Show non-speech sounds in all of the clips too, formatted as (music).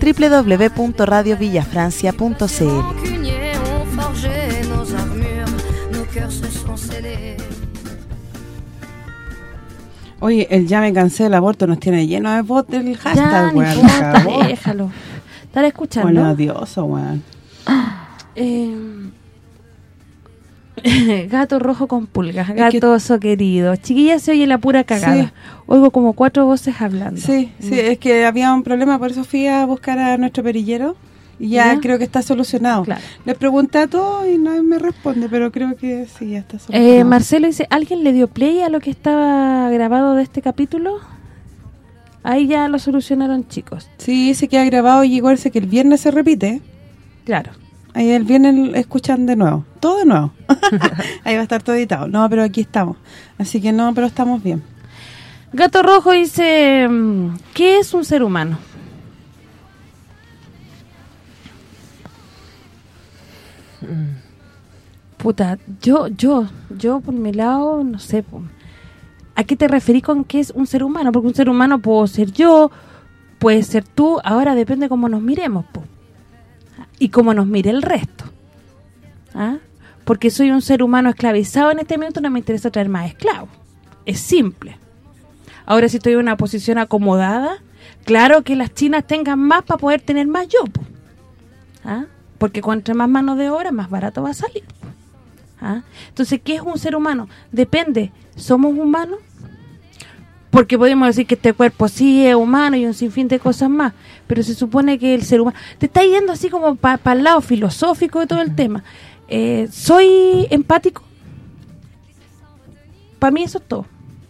www.radiovillafrancia.cl. Oye, el ya me cansé del aborto nos tiene lleno de votos del hashtag, Ya, weón. déjalo. ¿Están escuchando? Bueno, odioso, weón. Eh, (laughs) gato rojo con pulgas, que- gatoso querido. Chiquilla se oye la pura cagada. Sí. Oigo como cuatro voces hablando. Sí, sí, es que había un problema, por eso fui a buscar a nuestro perillero y ya, ¿Ya? creo que está solucionado. Claro. Le pregunté a todos y nadie me responde, pero creo que sí, ya está solucionado. Eh, Marcelo dice, ¿alguien le dio play a lo que estaba grabado de este capítulo? Ahí ya lo solucionaron chicos. Sí, se queda grabado y igual sé que el viernes se repite. Claro. Ahí el viernes escuchan de nuevo, todo de nuevo. (laughs) Ahí va a estar todo editado. No, pero aquí estamos. Así que no, pero estamos bien. Gato Rojo dice, mm, ¿qué es un ser humano? Puta, yo, yo, yo por mi lado, no sé. ¿a qué te referís con qué es un ser humano? Porque un ser humano puedo ser yo, puede ser tú, ahora depende cómo nos miremos, po. Y cómo nos mire el resto. ¿Ah? Porque soy un ser humano esclavizado en este momento, no me interesa traer más esclavos. Es simple. Ahora si estoy en una posición acomodada, claro que las chinas tengan más para poder tener más yo. ¿Ah? Porque cuanto más mano de obra, más barato va a salir. ¿Ah? Entonces, ¿qué es un ser humano? Depende. ¿Somos humanos? Porque podemos decir que este cuerpo sí es humano y un sinfín de cosas más, pero se supone que el ser humano... Te está yendo así como para el lado filosófico de todo el tema. Eh, ¿Soy empático? Para mí eso es todo.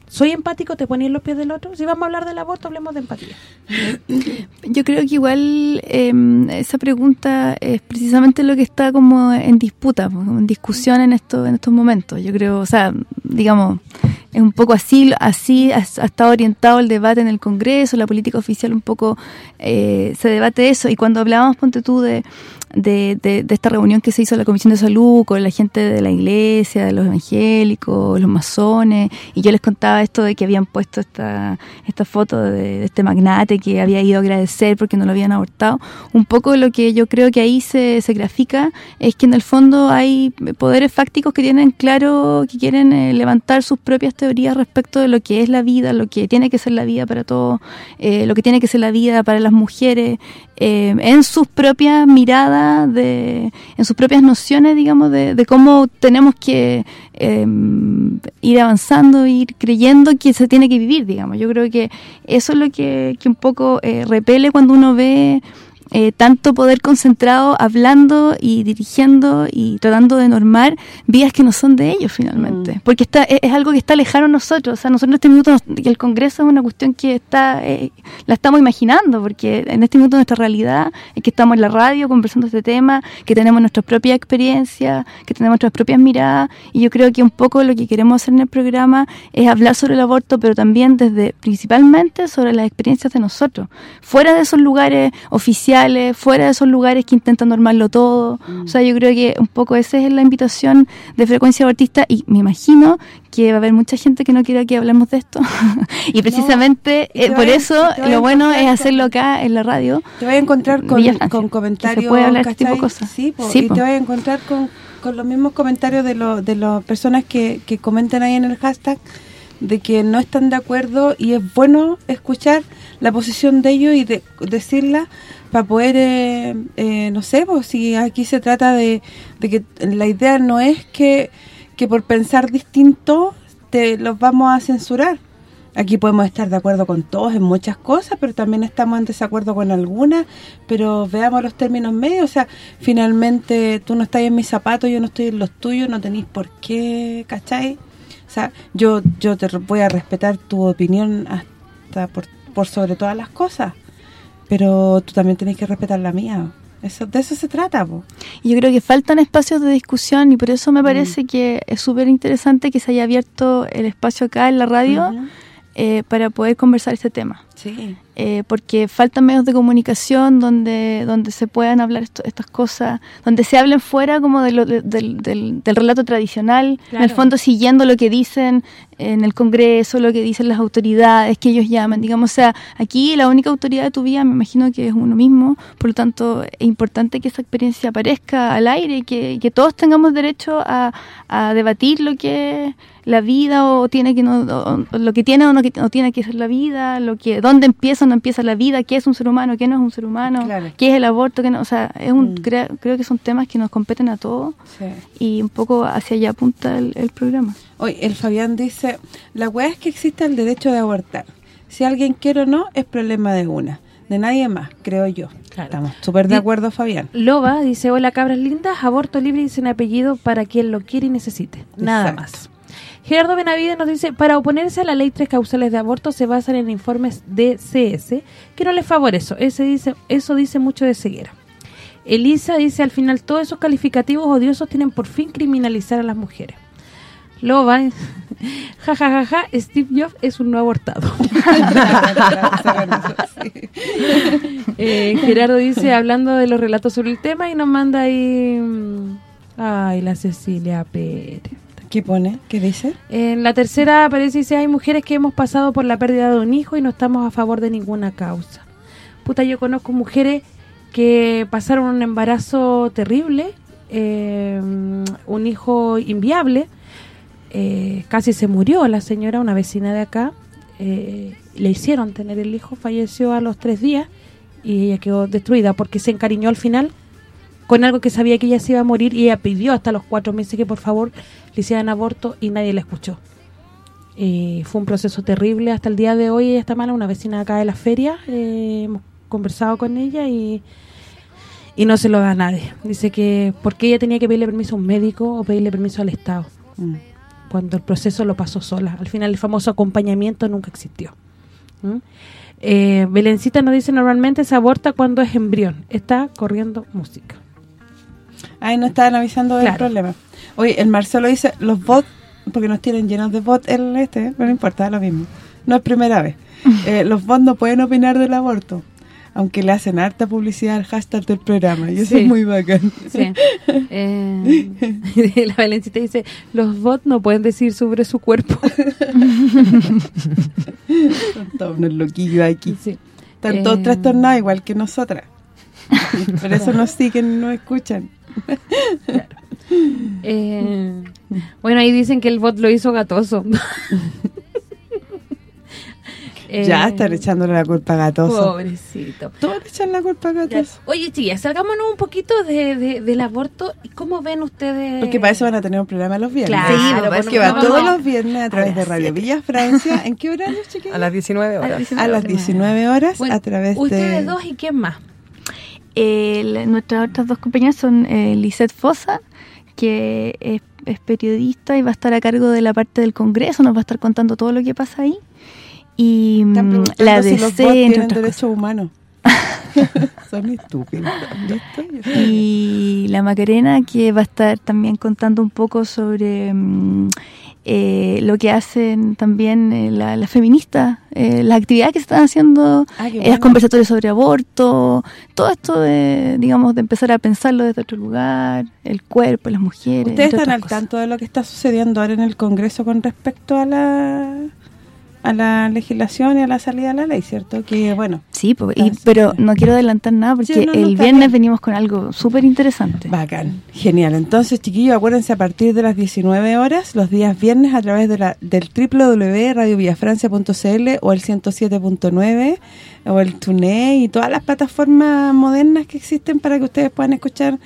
¿Soy empático? ¿Te pones en los pies del otro? Si vamos a hablar del aborto, hablemos de empatía. (laughs) Yo creo que igual eh, esa pregunta es precisamente lo que está como en disputa, en discusión en estos en estos momentos. Yo creo, o sea, digamos, es un poco así así ha, estado orientado el debate en el Congreso, la política oficial un poco eh, se debate eso. Y cuando hablábamos, ponte tú, de, de, de, de esta reunión que se hizo en la Comisión de Salud con la gente de la iglesia, de los evangélicos, los masones, y yo les contaba esto de que habían puesto esta esta foto de, de este magnate que había ido a agradecer porque no lo habían abortado. Un poco lo que yo creo que ahí se, se grafica es que en el fondo hay poderes fácticos que tienen claro que quieren eh, levantar sus propias teorías respecto de lo que es la vida, lo que tiene que ser la vida para todos, eh, lo que tiene que ser la vida para las mujeres, eh, en sus propias miradas, de, en sus propias nociones, digamos, de, cómo tenemos que eh, ir avanzando, ir creyendo que se tiene que vivir, digamos. Yo creo que eso es lo que, que un poco eh, repele cuando uno ve eh, tanto poder concentrado hablando y dirigiendo y tratando de normar vidas que no son de ellos finalmente. Porque está es, es algo que está lejano a nosotros. O sea, nosotros en este minuto, nos- el Congreso es una cuestión que está eh, la estamos imaginando, porque en este minuto nuestra realidad es que estamos en la radio conversando este tema, que tenemos nuestras propias experiencias, que tenemos nuestras propias miradas, y yo creo que un poco lo que queremos hacer en el programa es hablar sobre el aborto, pero también desde, principalmente sobre las experiencias de nosotros, fuera de esos lugares oficiales, fuera de esos lugares que intentan normarlo todo, o sea, yo creo que un poco esa es la invitación de Frecuencia Abortista, y me imagino que va a haber mucha gente que no quiera que hablemos de esto, (laughs) y precisamente y eh, por eso lo bueno es hacerlo acá en la radio, Te vas a encontrar con, se comentarios, puede hablar de este tipo de cosas. Sí, po, Sí, y po. te vas a encontrar con, con los mismos comentarios de, lo, de las personas que, que comentan ahí en el hashtag de que no están de acuerdo y es bueno escuchar la posición de ellos y de, decirla para poder, eh, eh, no sé, pues si aquí se trata de, de que la idea no es que, que por pensar distinto te los vamos a censurar. Aquí podemos estar de acuerdo con todos en muchas cosas, pero también estamos en desacuerdo con algunas, pero veamos los términos medios, o sea, finalmente tú no estás en mis zapatos, yo no estoy en los tuyos, no tenéis por qué, ¿cachai? Sea, yo yo te voy a respetar tu opinión hasta por, por sobre todas las cosas, pero tú también tenés que respetar la mía. Eso, de eso se trata, po. Y yo creo que faltan espacios de discusión y por eso me parece que es súper interesante que se haya abierto el espacio acá en la radio. Eh, para poder conversar este tema. Sí. Eh, porque faltan medios de comunicación donde donde se puedan hablar esto- estas cosas, donde se hablen fuera como de lo- de- del, del- del relato tradicional, en Claro. el fondo siguiendo lo que dicen en el Congreso, lo que dicen las autoridades que ellos llaman, digamos, o sea, aquí la única autoridad de tu vida me imagino que es uno mismo, por lo tanto es importante que esa experiencia aparezca al aire y que, que todos tengamos derecho a, a debatir lo que es la vida o tiene que no o- lo que tiene o no, tiene que ser la vida, lo que dónde empieza o no empieza la vida, qué es un ser humano, qué no es un ser humano, Claro. qué es el aborto, qué no, o sea, es un Mm. crea- creo que son temas que nos competen a todos Sí. y un poco hacia allá apunta el, el programa. Hoy el Fabián dice, la weá es que existe el derecho de abortar. Si alguien quiere o no, es problema de una. De nadie más, creo yo. Claro. Estamos súper de acuerdo, Fabián. Loba dice, hola cabras lindas, aborto libre y sin apellido para quien lo quiere y necesite. Nada Exacto. más. Gerardo Benavides nos dice, para oponerse a la ley tres causales de aborto se basan en informes de CS que no les favorece. Ese dice, eso dice mucho de ceguera. Elisa dice, al final todos esos calificativos odiosos tienen por fin criminalizar a las mujeres. Loba, (laughs) ja, ja, ja, ja, Steve Jobs es un no abortado. (laughs) (laughs) Eh, Gerardo dice, hablando de los relatos sobre el tema, y nos manda ahí... mm, Ay, la Cecilia Pérez. ¿Qué pone? ¿Qué dice? En la tercera aparece y dice, hay mujeres que hemos pasado por la pérdida de un hijo y no estamos a favor de ninguna causa. Puta, yo conozco mujeres que pasaron un embarazo terrible, eh, un hijo inviable, eh, casi se murió la señora, una vecina de acá, eh, le hicieron tener el hijo, falleció a los tres días y ella quedó destruida porque se encariñó al final con algo que sabía que ella se iba a morir y ella pidió hasta los cuatro meses que por favor le hicieran aborto y nadie la escuchó. Eh, fue un proceso terrible hasta el día de hoy, ella está mala, una vecina acá de la feria, eh, hemos conversado con ella y y no se lo da a nadie. Dice que porque ella tenía que pedirle permiso a un médico o pedirle permiso al Estado, Mm. cuando el proceso lo pasó sola. Al final el famoso acompañamiento nunca existió. ¿Mm? Eh, Belencita nos dice normalmente se aborta cuando es embrión. Está corriendo música. Ay, no estaban avisando del Claro. problema. Oye, el Marcelo dice, los bots, porque nos tienen llenos de bots el este, pero no importa, da lo mismo. No es primera vez. (laughs) Eh, los bots no pueden opinar del aborto, aunque le hacen harta publicidad al hashtag del programa, y eso Sí. es muy bacán. Sí. Eh, (laughs) la Belencita dice, los bots no pueden decir sobre su cuerpo. (laughs) Son todos unos loquillos aquí. Sí. Están todos Eh, trastornados igual que nosotras. Por eso nos siguen, no escuchan. Eh, bueno, ahí dicen que el bot lo hizo gatoso. (laughs) ya Eh, están echándole la culpa a Gatoso. Pobrecito. Todos le echan la culpa a Ya. Gatoso. Oye, chicas, salgámonos un poquito de, de- del aborto. ¿Y ¿Cómo ven ustedes? Porque para eso van a tener un programa los viernes. Claro, Sí, pues, que va todos los viernes a través a de Radio siete. Villa Francia. (laughs) ¿En qué horario, chiquillos? A las 19 A las horas. 19 A las 19 horas Bueno, a través Ustedes de... dos y quién más. El- nuestras otras dos compañeras son eh, Lisette Fosa, que es, es periodista y va a estar a cargo de la parte del Congreso, nos va a estar contando todo lo que pasa ahí. Y mm, la si DC, los tienen derechos humanos. (laughs) Son estúpidos. (laughs) y la Macarena que va a estar también contando un poco sobre mm, eh, lo que hacen también eh, la- las feministas, eh, las actividades que se están haciendo, Ah, eh, bueno. los conversatorios sobre aborto, todo esto de, digamos, de empezar a pensarlo desde otro lugar, el cuerpo, las mujeres. ¿Ustedes están al cosas. tanto de lo que está sucediendo ahora en el Congreso con respecto a la a la legislación y a la salida de la ley, ¿cierto? Que, bueno, Sí, po, y- pero no quiero adelantar nada porque Sí, no, no, el viernes bien. venimos con algo súper interesante. Bacán, genial. Entonces, chiquillos, acuérdense a partir de las 19 horas, los días viernes, a través de la del www.radiovillafrancia.cl o el 107.9 o el TuneIn y todas las plataformas modernas que existen para que ustedes puedan escuchar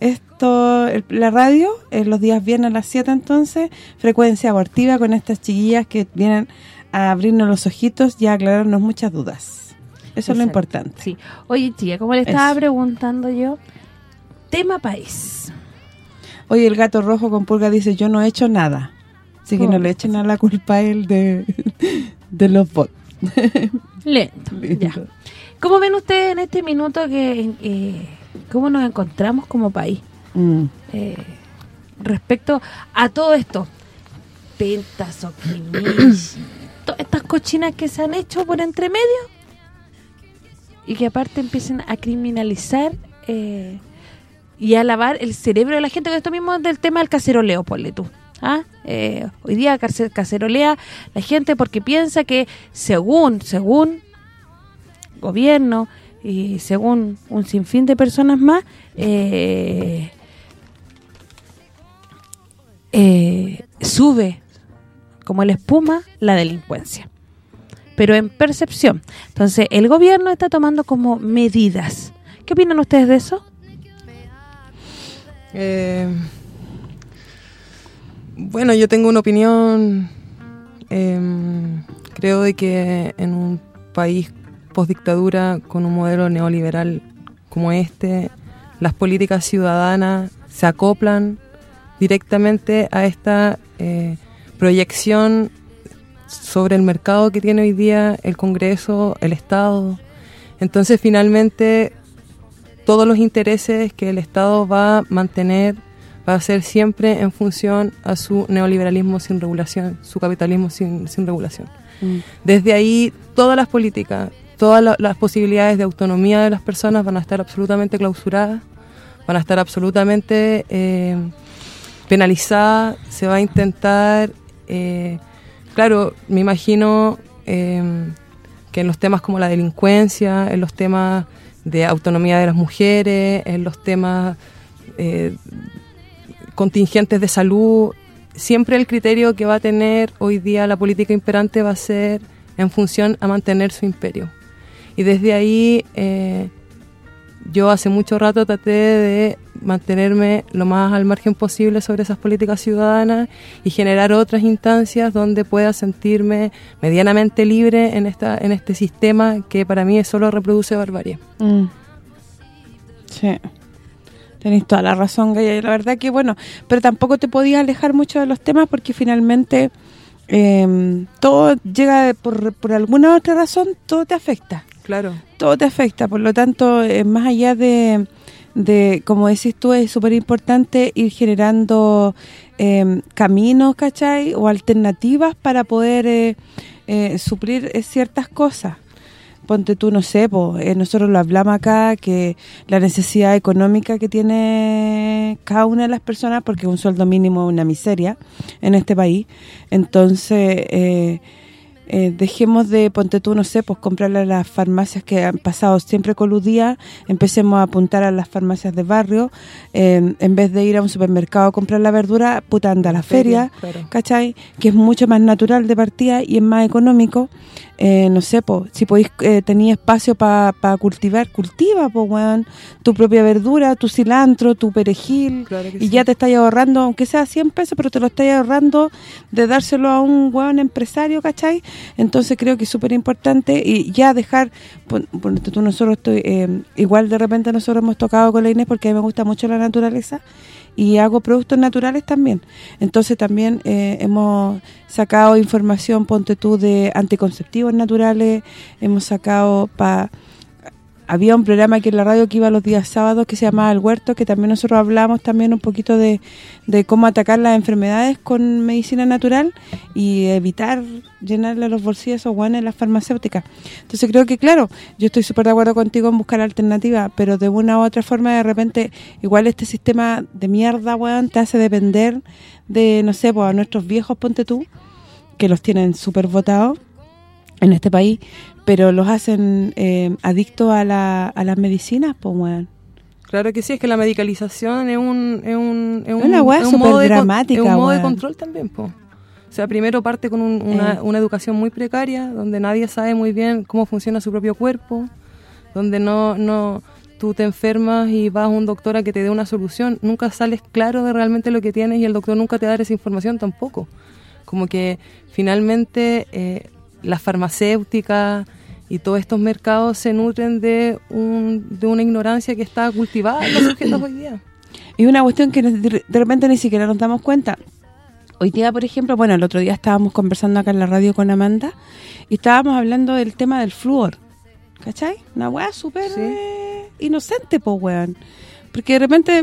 esto el- la radio en los días viernes a las 7 entonces, frecuencia abortiva con estas chiquillas que vienen a abrirnos los ojitos y a aclararnos muchas dudas. Eso es lo importante. Sí. Oye, chica, como le estaba Eso. preguntando yo, tema país. Oye, el gato rojo con pulga dice, yo no he hecho nada. Así que no le echen a la culpa a él de, (laughs) de los bots. (laughs) Lento, ya. ¿Cómo ven ustedes en este minuto que eh, cómo nos encontramos como país Mm. eh, respecto a todo esto. Pentas, estas cochinas que se han hecho por entre medio y que aparte empiecen a criminalizar eh, y a lavar el cerebro de la gente con esto mismo del tema del caceroleo, ponle tú. ¿ah? Eh, hoy día cacerolea la gente porque piensa que según, según gobierno y según un sinfín de personas más, eh, eh, sube como la espuma la delincuencia. Pero en percepción. Entonces, el gobierno está tomando como medidas. ¿Qué opinan ustedes de eso? Eh, bueno, yo tengo una opinión. em, creo de que en un país postdictadura con un modelo neoliberal como este, las políticas ciudadanas se acoplan directamente a esta eh, proyección sobre el mercado que tiene hoy día el Congreso, el Estado. Entonces, finalmente, todos los intereses que el Estado va a mantener va a ser siempre en función a su neoliberalismo sin regulación, su capitalismo sin, sin regulación. Mm. Desde ahí, todas las políticas, todas la- las posibilidades de autonomía de las personas van a estar absolutamente clausuradas, van a estar absolutamente eh, penalizadas, se va a intentar, eh, claro, me imagino eh, que en los temas como la delincuencia, en los temas de autonomía de las mujeres, en los temas eh, contingentes de salud, siempre el criterio que va a tener hoy día la política imperante va a ser en función a mantener su imperio. Y desde ahí eh, yo hace mucho rato traté de mantenerme lo más al margen posible sobre esas políticas ciudadanas y generar otras instancias donde pueda sentirme medianamente libre en esta en este sistema que para mí solo reproduce barbarie. Mm. Sí. Tenéis toda la razón, Gaya. La verdad que, bueno, pero tampoco te podías alejar mucho de los temas porque finalmente eh, todo llega por, por alguna otra razón, todo te afecta. Claro. Todo te afecta, por lo tanto, eh, más allá de, de, como decís tú, es súper importante ir generando eh, caminos, ¿cachai? O alternativas para poder eh, eh, suplir ciertas cosas. Ponte tú, no sé, po, nosotros lo hablamos acá, que la necesidad económica que tiene cada una de las personas, porque un sueldo mínimo es una miseria en este país, entonces... Eh, dejemos de, ponte tú, no sé, pues comprarle a las farmacias que han pasado siempre coludía, empecemos a apuntar a las farmacias de barrio, eh, en vez de ir a un supermercado a comprar la verdura, puta, anda a la feria, Claro. ¿cachai? Que es mucho más natural de partida y es más económico. Eh, no sé, po, si podéis eh, tener espacio para cultivar, cultiva, pues, weón, tu propia verdura, tu cilantro, tu perejil, Claro y sí. ya te estás ahorrando, aunque sea 100 pesos, pero te lo estás ahorrando de dárselo a un hueón empresario, ¿cachai? Entonces creo que es súper importante y ya dejar, pon- ponte tú, nosotros estoy, eh, igual de repente nosotros hemos tocado con la Inés porque a mí me gusta mucho la naturaleza y hago productos naturales también. Entonces también eh, hemos sacado información, ponte tú, de anticonceptivos naturales, hemos sacado para había un programa aquí en la radio que iba los días sábados que se llamaba El Huerto, que también nosotros hablamos también un poquito de, de cómo atacar las enfermedades con medicina natural y evitar llenarle los bolsillos esos guanes las farmacéuticas. Entonces creo que, claro, yo estoy súper de acuerdo contigo en buscar alternativas, pero de una u otra forma de repente igual este sistema de mierda, weón, te hace depender de, no sé, pues a nuestros viejos, ponte tú, que los tienen súper votados en este país, pero los hacen eh, adictos a, la, a las medicinas, pues, weón. Claro que sí, es que la medicalización es un es un es un, es un modo de con- es un modo de control también, po. O sea, primero parte con un- una, Eh. una educación muy precaria, donde nadie sabe muy bien cómo funciona su propio cuerpo, donde no no tú te enfermas y vas a un doctor a que te dé una solución, nunca sales claro de realmente lo que tienes y el doctor nunca te da esa información tampoco. Como que finalmente eh, las farmacéuticas y todos estos mercados se nutren de un, de una ignorancia que está cultivada en los (coughs) sujetos hoy día. Y una cuestión que de repente ni siquiera nos damos cuenta. Hoy día, por ejemplo, bueno, el otro día estábamos conversando acá en la radio con Amanda y estábamos hablando del tema del flúor. ¿Cachai? Una weá súper Sí. eh, inocente, po, weón. Porque de repente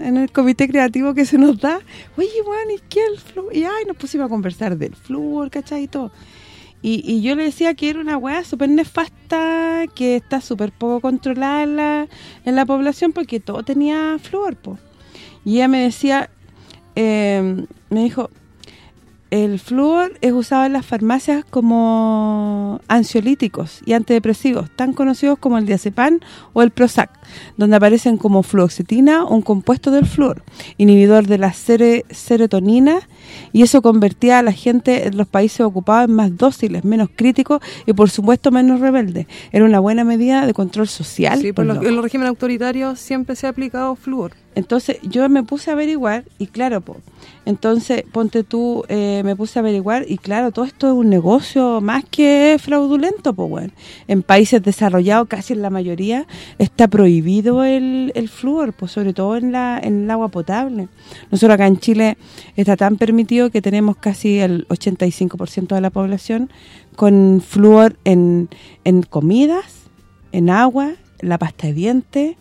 en el comité creativo que se nos da, oye, weón, ¿y qué el flúor? Y ay, nos pusimos a conversar del flúor, ¿cachai? Y todo. Y, y yo le decía que era una weá súper nefasta, que está súper poco controlada en la, en la población porque todo tenía flúor, po. Y ella me decía, eh, me dijo, el flúor es usado en las farmacias como ansiolíticos y antidepresivos, tan conocidos como el diazepam o el Prozac, donde aparecen como fluoxetina, un compuesto del flúor, inhibidor de la serotonina, y eso convertía a la gente en los países ocupados en más dóciles, menos críticos y por supuesto menos rebeldes. Era una buena medida de control social. Sí, por loco. en los regímenes autoritarios siempre se ha aplicado flúor. Entonces yo me puse a averiguar y claro, po, entonces ponte tú, eh, me puse a averiguar y claro, todo esto es un negocio más que fraudulento, pues bueno. En países desarrollados, casi en la mayoría, está prohibido el, el flúor, pues sobre todo en el agua potable. Nosotros acá en Chile está tan permitido que tenemos casi el 85% de la población con flúor en, comidas, en agua, la pasta de dientes,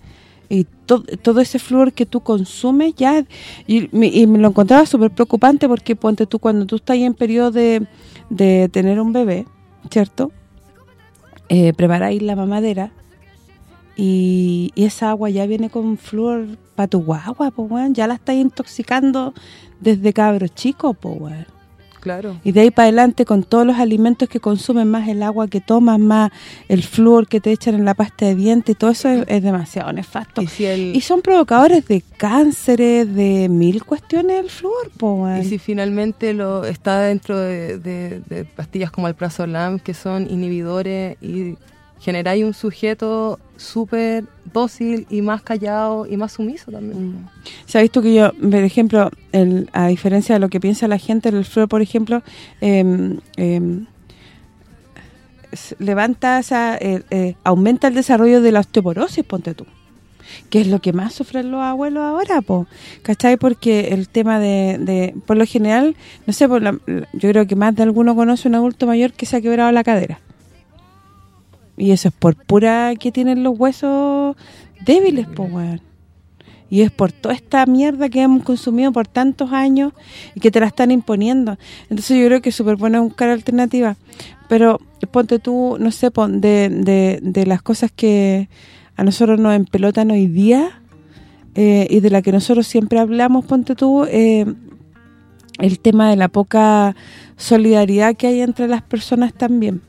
y to- todo ese flúor que tú consumes ya y, me- lo encontraba súper preocupante porque ponte tú cuando tú estás en periodo de, de tener un bebé, ¿cierto? Eh, preparáis la mamadera y, y esa agua ya viene con flúor para tu guagua, pues weón, ya la estáis intoxicando desde cabros chicos, pues weón. Claro. Y de ahí para adelante con todos los alimentos que consumen, más el agua que tomas, más el flúor que te echan en la pasta de dientes, y todo eso es, es demasiado nefasto. Y si, el, Y son provocadores de cánceres, de mil cuestiones el flúor, po, weón. y si finalmente lo está dentro de, de- de pastillas como el prazolam, que son inhibidores y generáis un sujeto súper dócil y más callado y más sumiso también. Mm. Se ha visto que yo, por ejemplo, el- a diferencia de lo que piensa la gente, el flúor, por ejemplo, em, em, s- levanta, o sea, eh, eh, aumenta el desarrollo de la osteoporosis, ponte tú. Que es lo que más sufren los abuelos ahora, po. ¿Cachai? Porque el tema de, de por lo general, no sé, por la- yo creo que más de alguno conoce un adulto mayor que se ha quebrado la cadera. Y eso es por pura que tienen los huesos débiles, po, weón. Y es por toda esta mierda que hemos consumido por tantos años y que te la están imponiendo. Entonces yo creo que es súper bueno buscar alternativas. Pero ponte tú, no sé, pon, de, de, de las cosas que a nosotros nos empelotan hoy día eh, y de la que nosotros siempre hablamos, ponte tú, eh, el tema de la poca solidaridad que hay entre las personas también.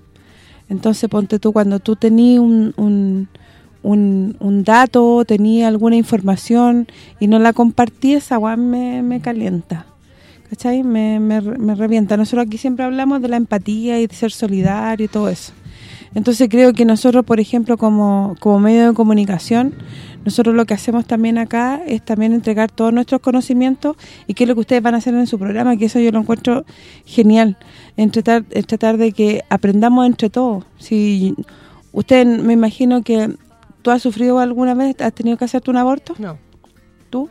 Entonces, ponte tú, cuando tú tenías un, un, un, dato, tenías alguna información y no la compartías, esa me, me calienta. ¿Cachai? Me, me, me revienta. Nosotros aquí siempre hablamos de la empatía y de ser solidario y todo eso. Entonces creo que nosotros, por ejemplo, como, como medio de comunicación, nosotros lo que hacemos también acá es también entregar todos nuestros conocimientos y qué es lo que ustedes van a hacer en su programa, que eso yo lo encuentro genial, en tratar, en tratar de que aprendamos entre todos. Si Usted, me imagino que tú has sufrido alguna vez, has tenido que hacerte un aborto, No. ¿tú?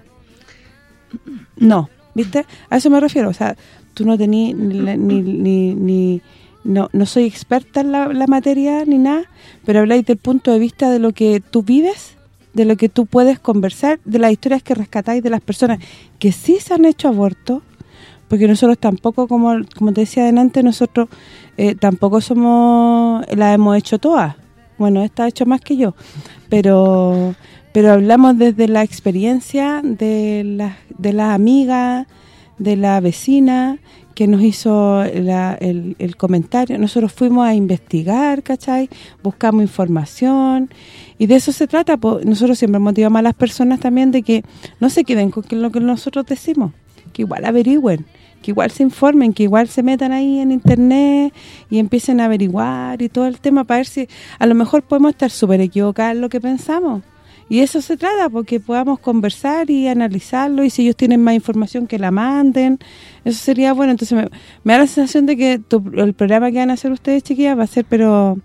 No, ¿viste? A eso me refiero, o sea, tú no tenías ni, ni, ni, ni- no, no soy experta en la, la materia ni nada, pero habláis del punto de vista de lo que tú vives, de lo que tú puedes conversar, de las historias que rescatáis de las personas que sí se han hecho aborto, porque nosotros tampoco, como como te decía adelante, nosotros eh, tampoco somos, las hemos hecho todas. Bueno, esta ha hecho más que yo, pero pero hablamos desde la experiencia de las de las amigas, de la vecina que nos hizo la- el, el comentario. Nosotros fuimos a investigar, ¿cachai? Buscamos información y de eso se trata. Nosotros siempre motivamos a las personas también de que no se queden con lo que nosotros decimos, que igual averigüen, que igual se informen, que igual se metan ahí en internet y empiecen a averiguar y todo el tema para ver si a lo mejor podemos estar súper equivocados en lo que pensamos. Y eso se trata, porque podamos conversar y analizarlo, y si ellos tienen más información que la manden, eso sería bueno. Entonces me, me da la sensación de que tu- el programa que van a hacer ustedes, chiquillas, va a ser pero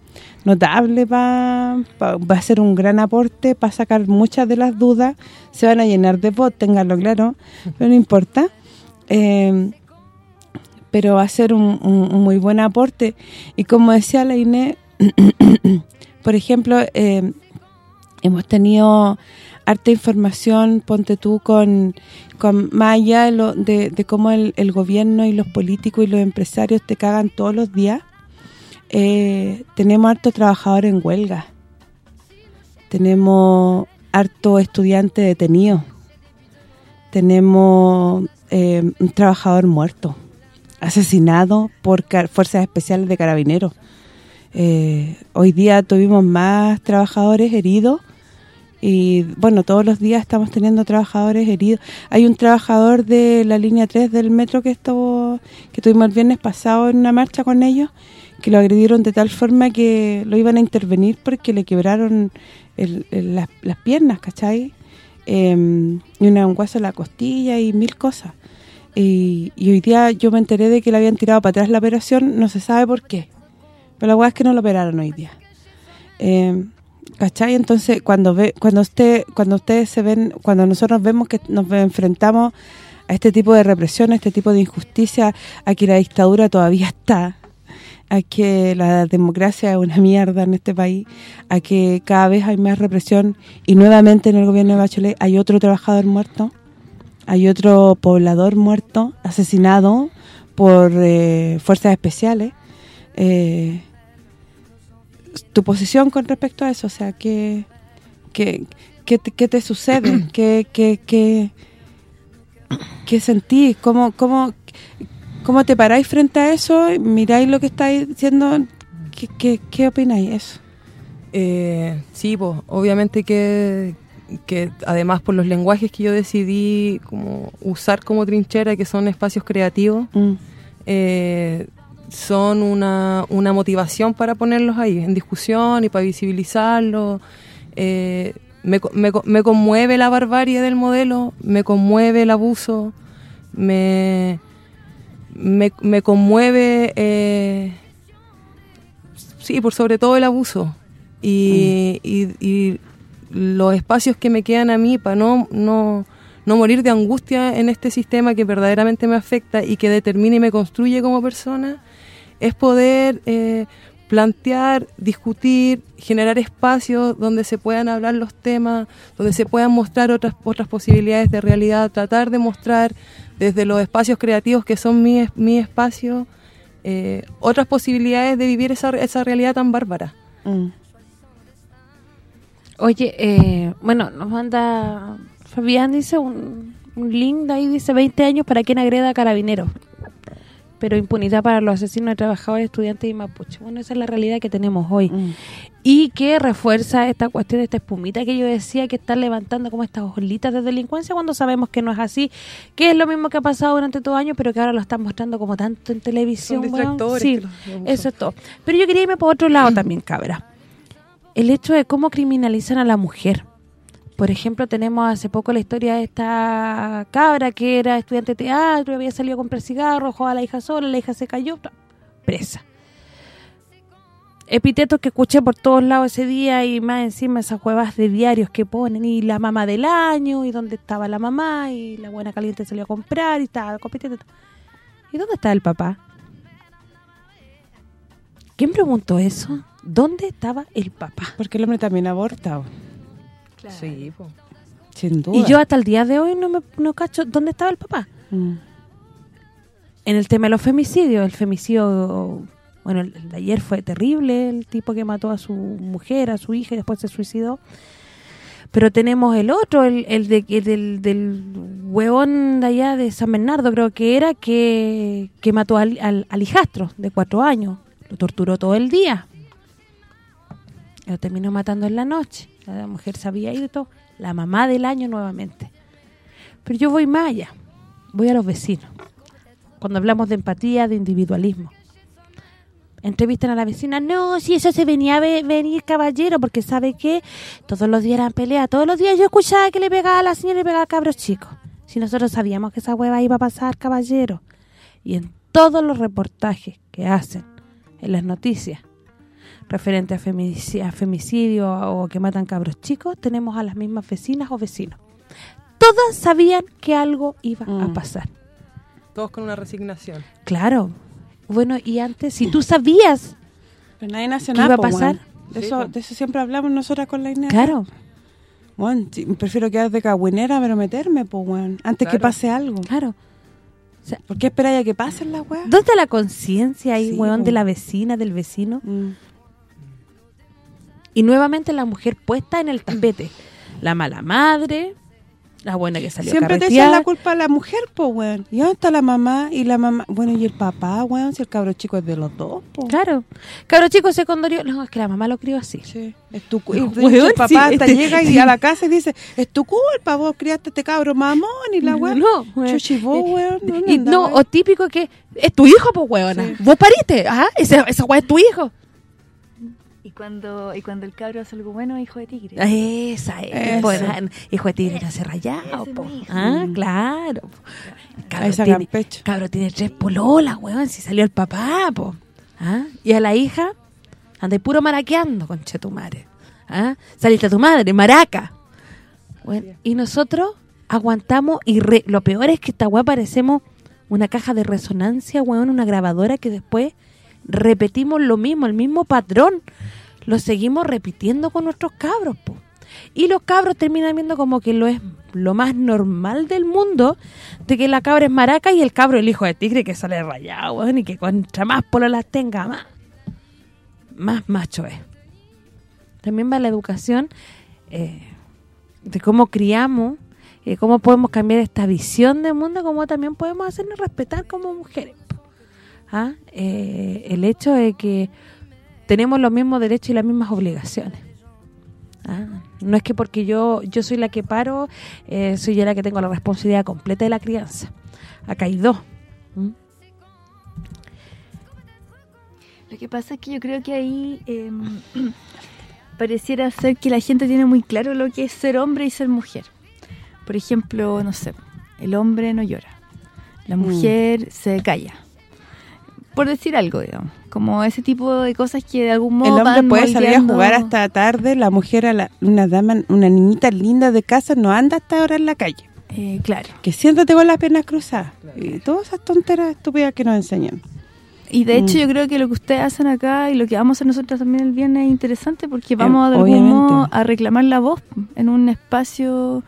notable, va, va a ser un gran aporte para sacar muchas de las dudas, se van a llenar de voz, ténganlo claro, pero no importa. Eh, pero va a ser un, muy buen aporte. Y como decía la Inés, (clears throat) por ejemplo, eh, hemos tenido harta información, ponte tú, con, con más de, cómo el gobierno y los políticos y los empresarios te cagan todos los días, eh, tenemos harto trabajador en huelga, tenemos harto estudiante detenido, tenemos eh, un trabajador muerto, asesinado por fuerzas especiales de carabineros. Eh, hoy día tuvimos más trabajadores heridos y bueno, todos los días estamos teniendo trabajadores heridos. Hay un trabajador de la línea 3 del metro que estuvo que tuvimos el viernes pasado en una marcha con ellos, que lo agredieron de tal forma que lo iban a intervenir porque le quebraron el- las, piernas, ¿cachai? Eh, y una, un hueso en la costilla y mil cosas. Y, y hoy día yo me enteré de que le habían tirado para atrás la operación, no se sabe por qué. Pero la hueá es que no lo operaron hoy día. Eh, ¿Cachai? Entonces, cuando ve cuando usted cuando ustedes se ven, cuando nosotros vemos que nos enfrentamos a este tipo de represión, a este tipo de injusticia, a que la dictadura todavía está, a que la democracia es una mierda en este país, a que cada vez hay más represión y nuevamente en el gobierno de Bachelet hay otro trabajador muerto, hay otro poblador muerto, asesinado por eh, fuerzas especiales. Eh, tu posición con respecto a eso, o sea, ¿qué, qué, qué, te, qué te sucede? (clears throat) ¿Qué, qué, qué, qué sentís? ¿Cómo, cómo, ¿Cómo te paráis frente a eso? ¿Miráis lo que estáis diciendo? ¿Qué, qué, qué opináis eso? Eh, sí, pues, obviamente que, que además por los lenguajes que yo decidí como usar como trinchera, que son espacios creativos, Mm, eh, son una, una motivación para ponerlos ahí en discusión y para visibilizarlos. Eh, me, co- me, co- me conmueve la barbarie del modelo, me conmueve el abuso, me, me, me conmueve, eh, sí, por sobre todo el abuso. Y, y, y los espacios que me quedan a mí para no, no, no morir de angustia en este sistema que verdaderamente me afecta y que determina y me construye como persona, es poder eh, plantear, discutir, generar espacios donde se puedan hablar los temas, donde se puedan mostrar otras otras posibilidades de realidad, tratar de mostrar desde los espacios creativos que son mi, es- mi espacio, eh, otras posibilidades de vivir esa, esa realidad tan bárbara. mm. Oye, eh, bueno, nos manda Fabián, dice un, un link de ahí, dice 20 años para quien agreda a carabineros. Pero impunidad para los asesinos de trabajadores, estudiantes y mapuche. Bueno, esa es la realidad que tenemos hoy. Mm. Y que refuerza esta cuestión de esta espumita que yo decía que están levantando como estas olitas de delincuencia cuando sabemos que no es así, que es lo mismo que ha pasado durante todo año, pero que ahora lo están mostrando como tanto en televisión. Sí, eso es todo. Pero yo quería irme por otro lado también, cabra. El hecho de cómo criminalizan a la mujer. Por ejemplo, tenemos hace poco la historia de esta cabra que era estudiante de teatro, había salido a comprar cigarros, a la hija sola, la hija se cayó, presa. Epitetos que escuché por todos lados ese día y más encima esas huevas de diarios que ponen y la mamá del año y dónde estaba la mamá y la buena caliente salió a comprar y estaba compitiendo. ¿Y dónde está el papá? ¿Quién preguntó eso? ¿Dónde estaba el papá? Porque el hombre también aborta, o- Sí, po. sin duda. Y yo hasta el día de hoy no me no cacho dónde estaba el papá. Mm. En el tema de los femicidios, el femicidio, bueno, el, el ayer fue terrible, el tipo que mató a su mujer, a su hija y después se suicidó. Pero tenemos el otro, el, de el del, del huevón de allá de San Bernardo, creo que era, que, que mató al, al, hijastro de cuatro años. Lo torturó todo el día. Lo terminó matando en la noche. La mujer sabía ir todo. La mamá del año nuevamente. Pero yo voy más allá. Voy a los vecinos. Cuando hablamos de empatía, de individualismo. Entrevistan a la vecina. No, si eso se venía a ve- venir caballero, porque ¿sabe qué? Todos los días eran peleas. Todos los días yo escuchaba que le pegaba a la señora y le pegaba a cabros chicos. Si nosotros sabíamos que esa hueva iba a pasar, caballero. Y en todos los reportajes que hacen en las noticias referente a femicidio, a femicidio o que matan cabros chicos, tenemos a las mismas vecinas o vecinos. Todas sabían que algo iba a Mm. pasar. Todos con una resignación. Claro. Bueno, y antes, si tú sabías, Pero nadie nace ¿Qué nada, iba a pasar? De Sí, eso, de eso siempre hablamos nosotras con la Inés. claro, Bueno, prefiero quedar de cagüinera, pero meterme, pues, weón. Antes que pase algo. Claro. ¿Por qué esperáis a que pasen las weas? ¿Dónde está la conciencia ahí, Sí, weón, po. de la vecina, del vecino? Mm. Y nuevamente la mujer puesta en el tapete. La mala madre, la buena que salió Siempre te echan la culpa a la mujer, pues, weón. ¿Y dónde está la mamá? Y la mamá, bueno, y el papá, weón, si el cabro chico es de los dos, pues. Claro. Cabro chico secundario, no, es que la mamá lo crió así. Sí, es tu y Weón, el papá sí, hasta este- llega y a la casa y dice, es tu culpa, vos criaste este cabro mamón y la weón. No, weón. Chuchi, vos, weón. ¿dónde Y no, o típico que es tu hijo, weona. Sí. Vos pariste, ajá, ese, esa weá es tu hijo. Y cuando, y cuando el cabro hace algo bueno, hijo de tigre. Esa es. Eso. pues, ah, hijo de tigre nace rayado, Ese es po. mi hijo. Ah, claro. Cabro tiene, pecho. cabro tiene tres pololas, weón, si salió el papá, po. ¿Ah? Y a la hija anda puro maraqueando, conche tu madre. ¿Ah? Saliste a tu madre, maraca. Bueno, y nosotros aguantamos y re- lo peor es que esta weá parecemos una caja de resonancia, weón, una grabadora que después repetimos lo mismo, el mismo patrón. Lo seguimos repitiendo con nuestros cabros. Y los cabros terminan viendo como que lo es lo más normal del mundo de que la cabra es maraca y el cabro el hijo de tigre que sale rayado, y que contra más polo las tenga, más, más macho es. También va la educación eh, de cómo criamos, eh, cómo podemos cambiar esta visión del mundo, cómo también podemos hacernos respetar como mujeres. ¿Ah? Eh, el hecho de que tenemos los mismos derechos y las mismas obligaciones. Ah, no es que porque yo yo soy la que paro, eh, soy yo la que tengo la responsabilidad completa de la crianza. Acá hay dos. ¿Mm? Lo que pasa es que yo creo que ahí eh, (clears throat) pareciera ser que la gente tiene muy claro lo que es ser hombre y ser mujer. Por ejemplo, no sé, el hombre no llora, la mujer se calla. Por decir algo, digamos, como ese tipo de cosas que de algún El modo hombre van puede salir a jugar hasta tarde, la mujer, a la- una dama, una niñita linda de casa, no anda hasta ahora en la calle. Eh, claro. Que siéntate con las piernas cruzadas. Y todas esas tonteras estúpidas que nos enseñan. Y de hecho Mm. yo creo que lo que ustedes hacen acá y lo que vamos a hacer nosotros también el viernes es interesante porque vamos de algún modo a reclamar la voz en un espacio,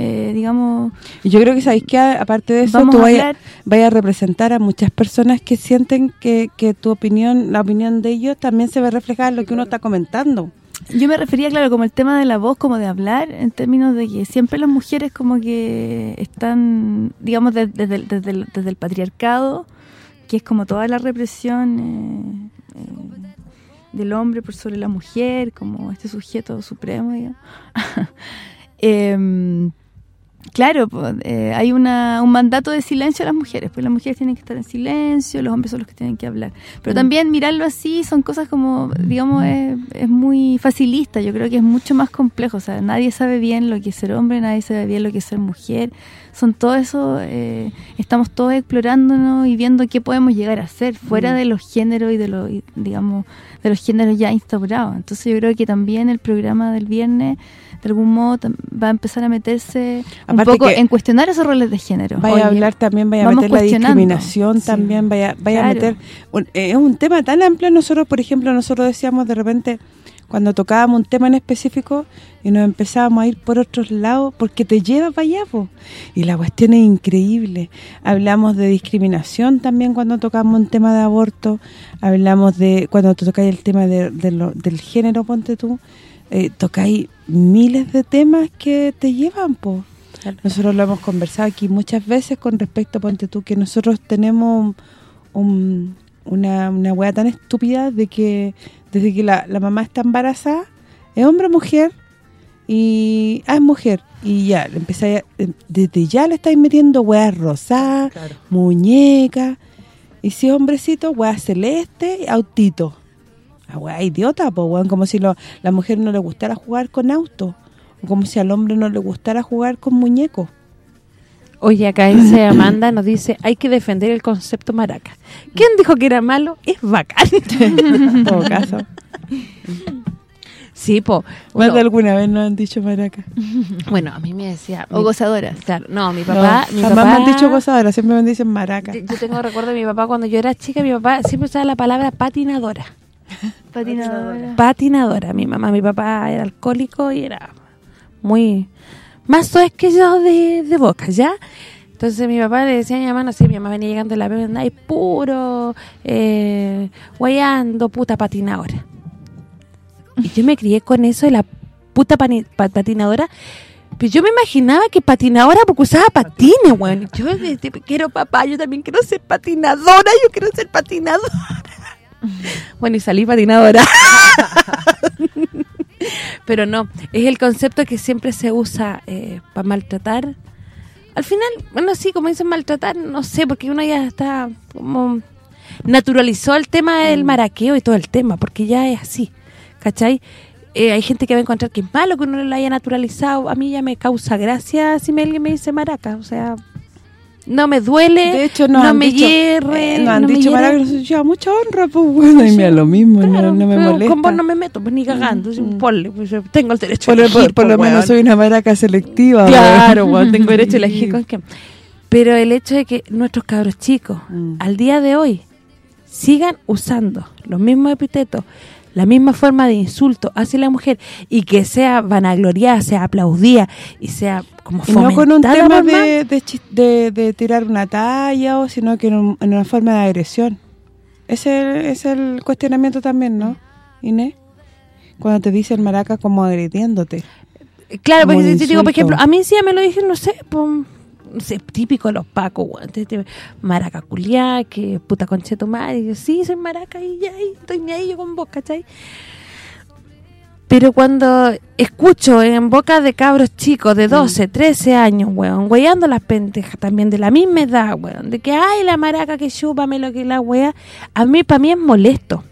eh, digamos, Y yo creo que, ¿sabéis que Aparte de eso, tú vayas vaya a representar a muchas personas que sienten que, que tu opinión, la opinión de ellos también se ve reflejada en lo que uno está comentando. Yo me refería, claro, como el tema de la voz, como de hablar, en términos de que siempre las mujeres como que están, digamos, de- desde, el- desde, el, desde el patriarcado, que es como toda la represión eh, eh, del hombre por sobre la mujer, como este sujeto supremo, digamos. (laughs) Em, Claro, pues, eh, hay una, un mandato de silencio a las mujeres, pues las mujeres tienen que estar en silencio, los hombres son los que tienen que hablar. Pero también mirarlo así son cosas como, digamos, es, es muy facilista, yo creo que es mucho más complejo, o sea, nadie sabe bien lo que es ser hombre, nadie sabe bien lo que es ser mujer, son todo eso, eh, estamos todos explorándonos y viendo qué podemos llegar a hacer fuera Mm. de los géneros y de los, digamos, de los géneros ya instaurados. Entonces yo creo que también el programa del viernes de algún modo va a empezar a meterse un poco en cuestionar esos roles de género. Vaya Oye, a hablar también, vaya a meter la discriminación Sí. también, vaya, vaya a meter... un- eh, es un tema tan amplio, nosotros, por ejemplo, nosotros decíamos de repente, cuando tocábamos un tema en específico y nos empezábamos a ir por otros lados, porque te lleva para allá, po. y la cuestión es increíble. Hablamos de discriminación también cuando tocamos un tema de aborto, hablamos de, cuando tocáis el tema de, de lo- del género, ponte tú, eh, tocáis miles de temas que te llevan, po. Nosotros lo hemos conversado aquí muchas veces con respecto, ponte tú, que nosotros tenemos un- una, una wea tan estúpida de que desde que la, la mamá está embarazada, es hombre o mujer, y ah, es mujer, y ya, le empezáis a- eh, desde ya le estáis metiendo weas rosadas, Claro. muñecas, y si es hombrecito, wea celeste, autito. A wea idiota, pues weón, como si lo, la mujer no le gustara jugar con auto, o como si al hombre no le gustara jugar con muñecos. Oye, acá dice Amanda, nos dice, hay que defender el concepto maraca. ¿Quién dijo que era malo? Es bacán. en (laughs) todo (laughs) caso. sí, po. Más Bueno, de alguna vez nos han dicho maraca. bueno, a mí me decía... o mi- gozadoras. Claro, no, mi papá... No, mi jamás papá, me han dicho ahora, siempre me dicen maraca. Yo, yo tengo recuerdo de mi papá cuando yo era chica, mi papá siempre usaba la palabra patinadora. (laughs) Patinadora. Patinadora. Mi mamá, mi papá era alcohólico y era muy más soez que yo de, de boca, ¿ya? Entonces mi papá le decía a mi mamá, no sé, mi mamá venía llegando de la pena y puro, eh, guayando, puta patinadora. Y yo me crié con eso de la puta patinadora, pero yo me imaginaba que patinadora porque usaba patines, weón. Yo desde quiero papá, yo también quiero ser patinadora, yo quiero ser patinadora. (laughs) bueno, y salí patinadora. (laughs) pero no, es el concepto que siempre se usa para maltratar. Al final, bueno, sí, como dicen maltratar, no sé, porque uno ya está como naturalizó el tema del maraqueo y todo el tema, porque ya es así, ¿cachai? Eh, hay gente que va a encontrar que es malo que uno lo haya naturalizado. A mí ya me causa gracia si me, alguien me dice maraca, o sea, no me duele, De hecho, no, me dicho, hierre, eh, nos han no me dicho lleva mucha honra, pues bueno, y mira lo mismo, no- Claro, no, me molesta. Con vos no me meto, pues ni cagando, si Mm. ponle, pues, yo tengo el derecho por, a lo- por- elegir, por lo pues, menos soy una maraca selectiva. Claro, weón, (laughs) tengo derecho a elegir con quién. Pero el hecho de que nuestros cabros chicos, Mm. al día de hoy, sigan usando los mismos epítetos, la misma forma de insulto hacia la mujer y que sea vanagloriada, sea aplaudida y sea como Y no con un fomentada tema de, de, de- de tirar una talla, o sino que en, un- en una forma de agresión. Ese es el cuestionamiento también, ¿no, Inés? Cuando te dicen maraca como agrediéndote. Claro, como porque si te digo, por ejemplo, a mí sí ya me lo dije, no sé, pues, no sé, típico de los pacos, weón, te- te- maraca culiá, que puta concha tu madre, y yo, sí, soy maraca y ya, y estoy ni ahí yo con vos, ¿cachai? Pero cuando escucho en boca de cabros chicos de 12, 13 años, weón, weyando las pendejas también de la misma edad, weón, de que, ay, la maraca que chúpame lo que la wea, a mí, para mí es molesto,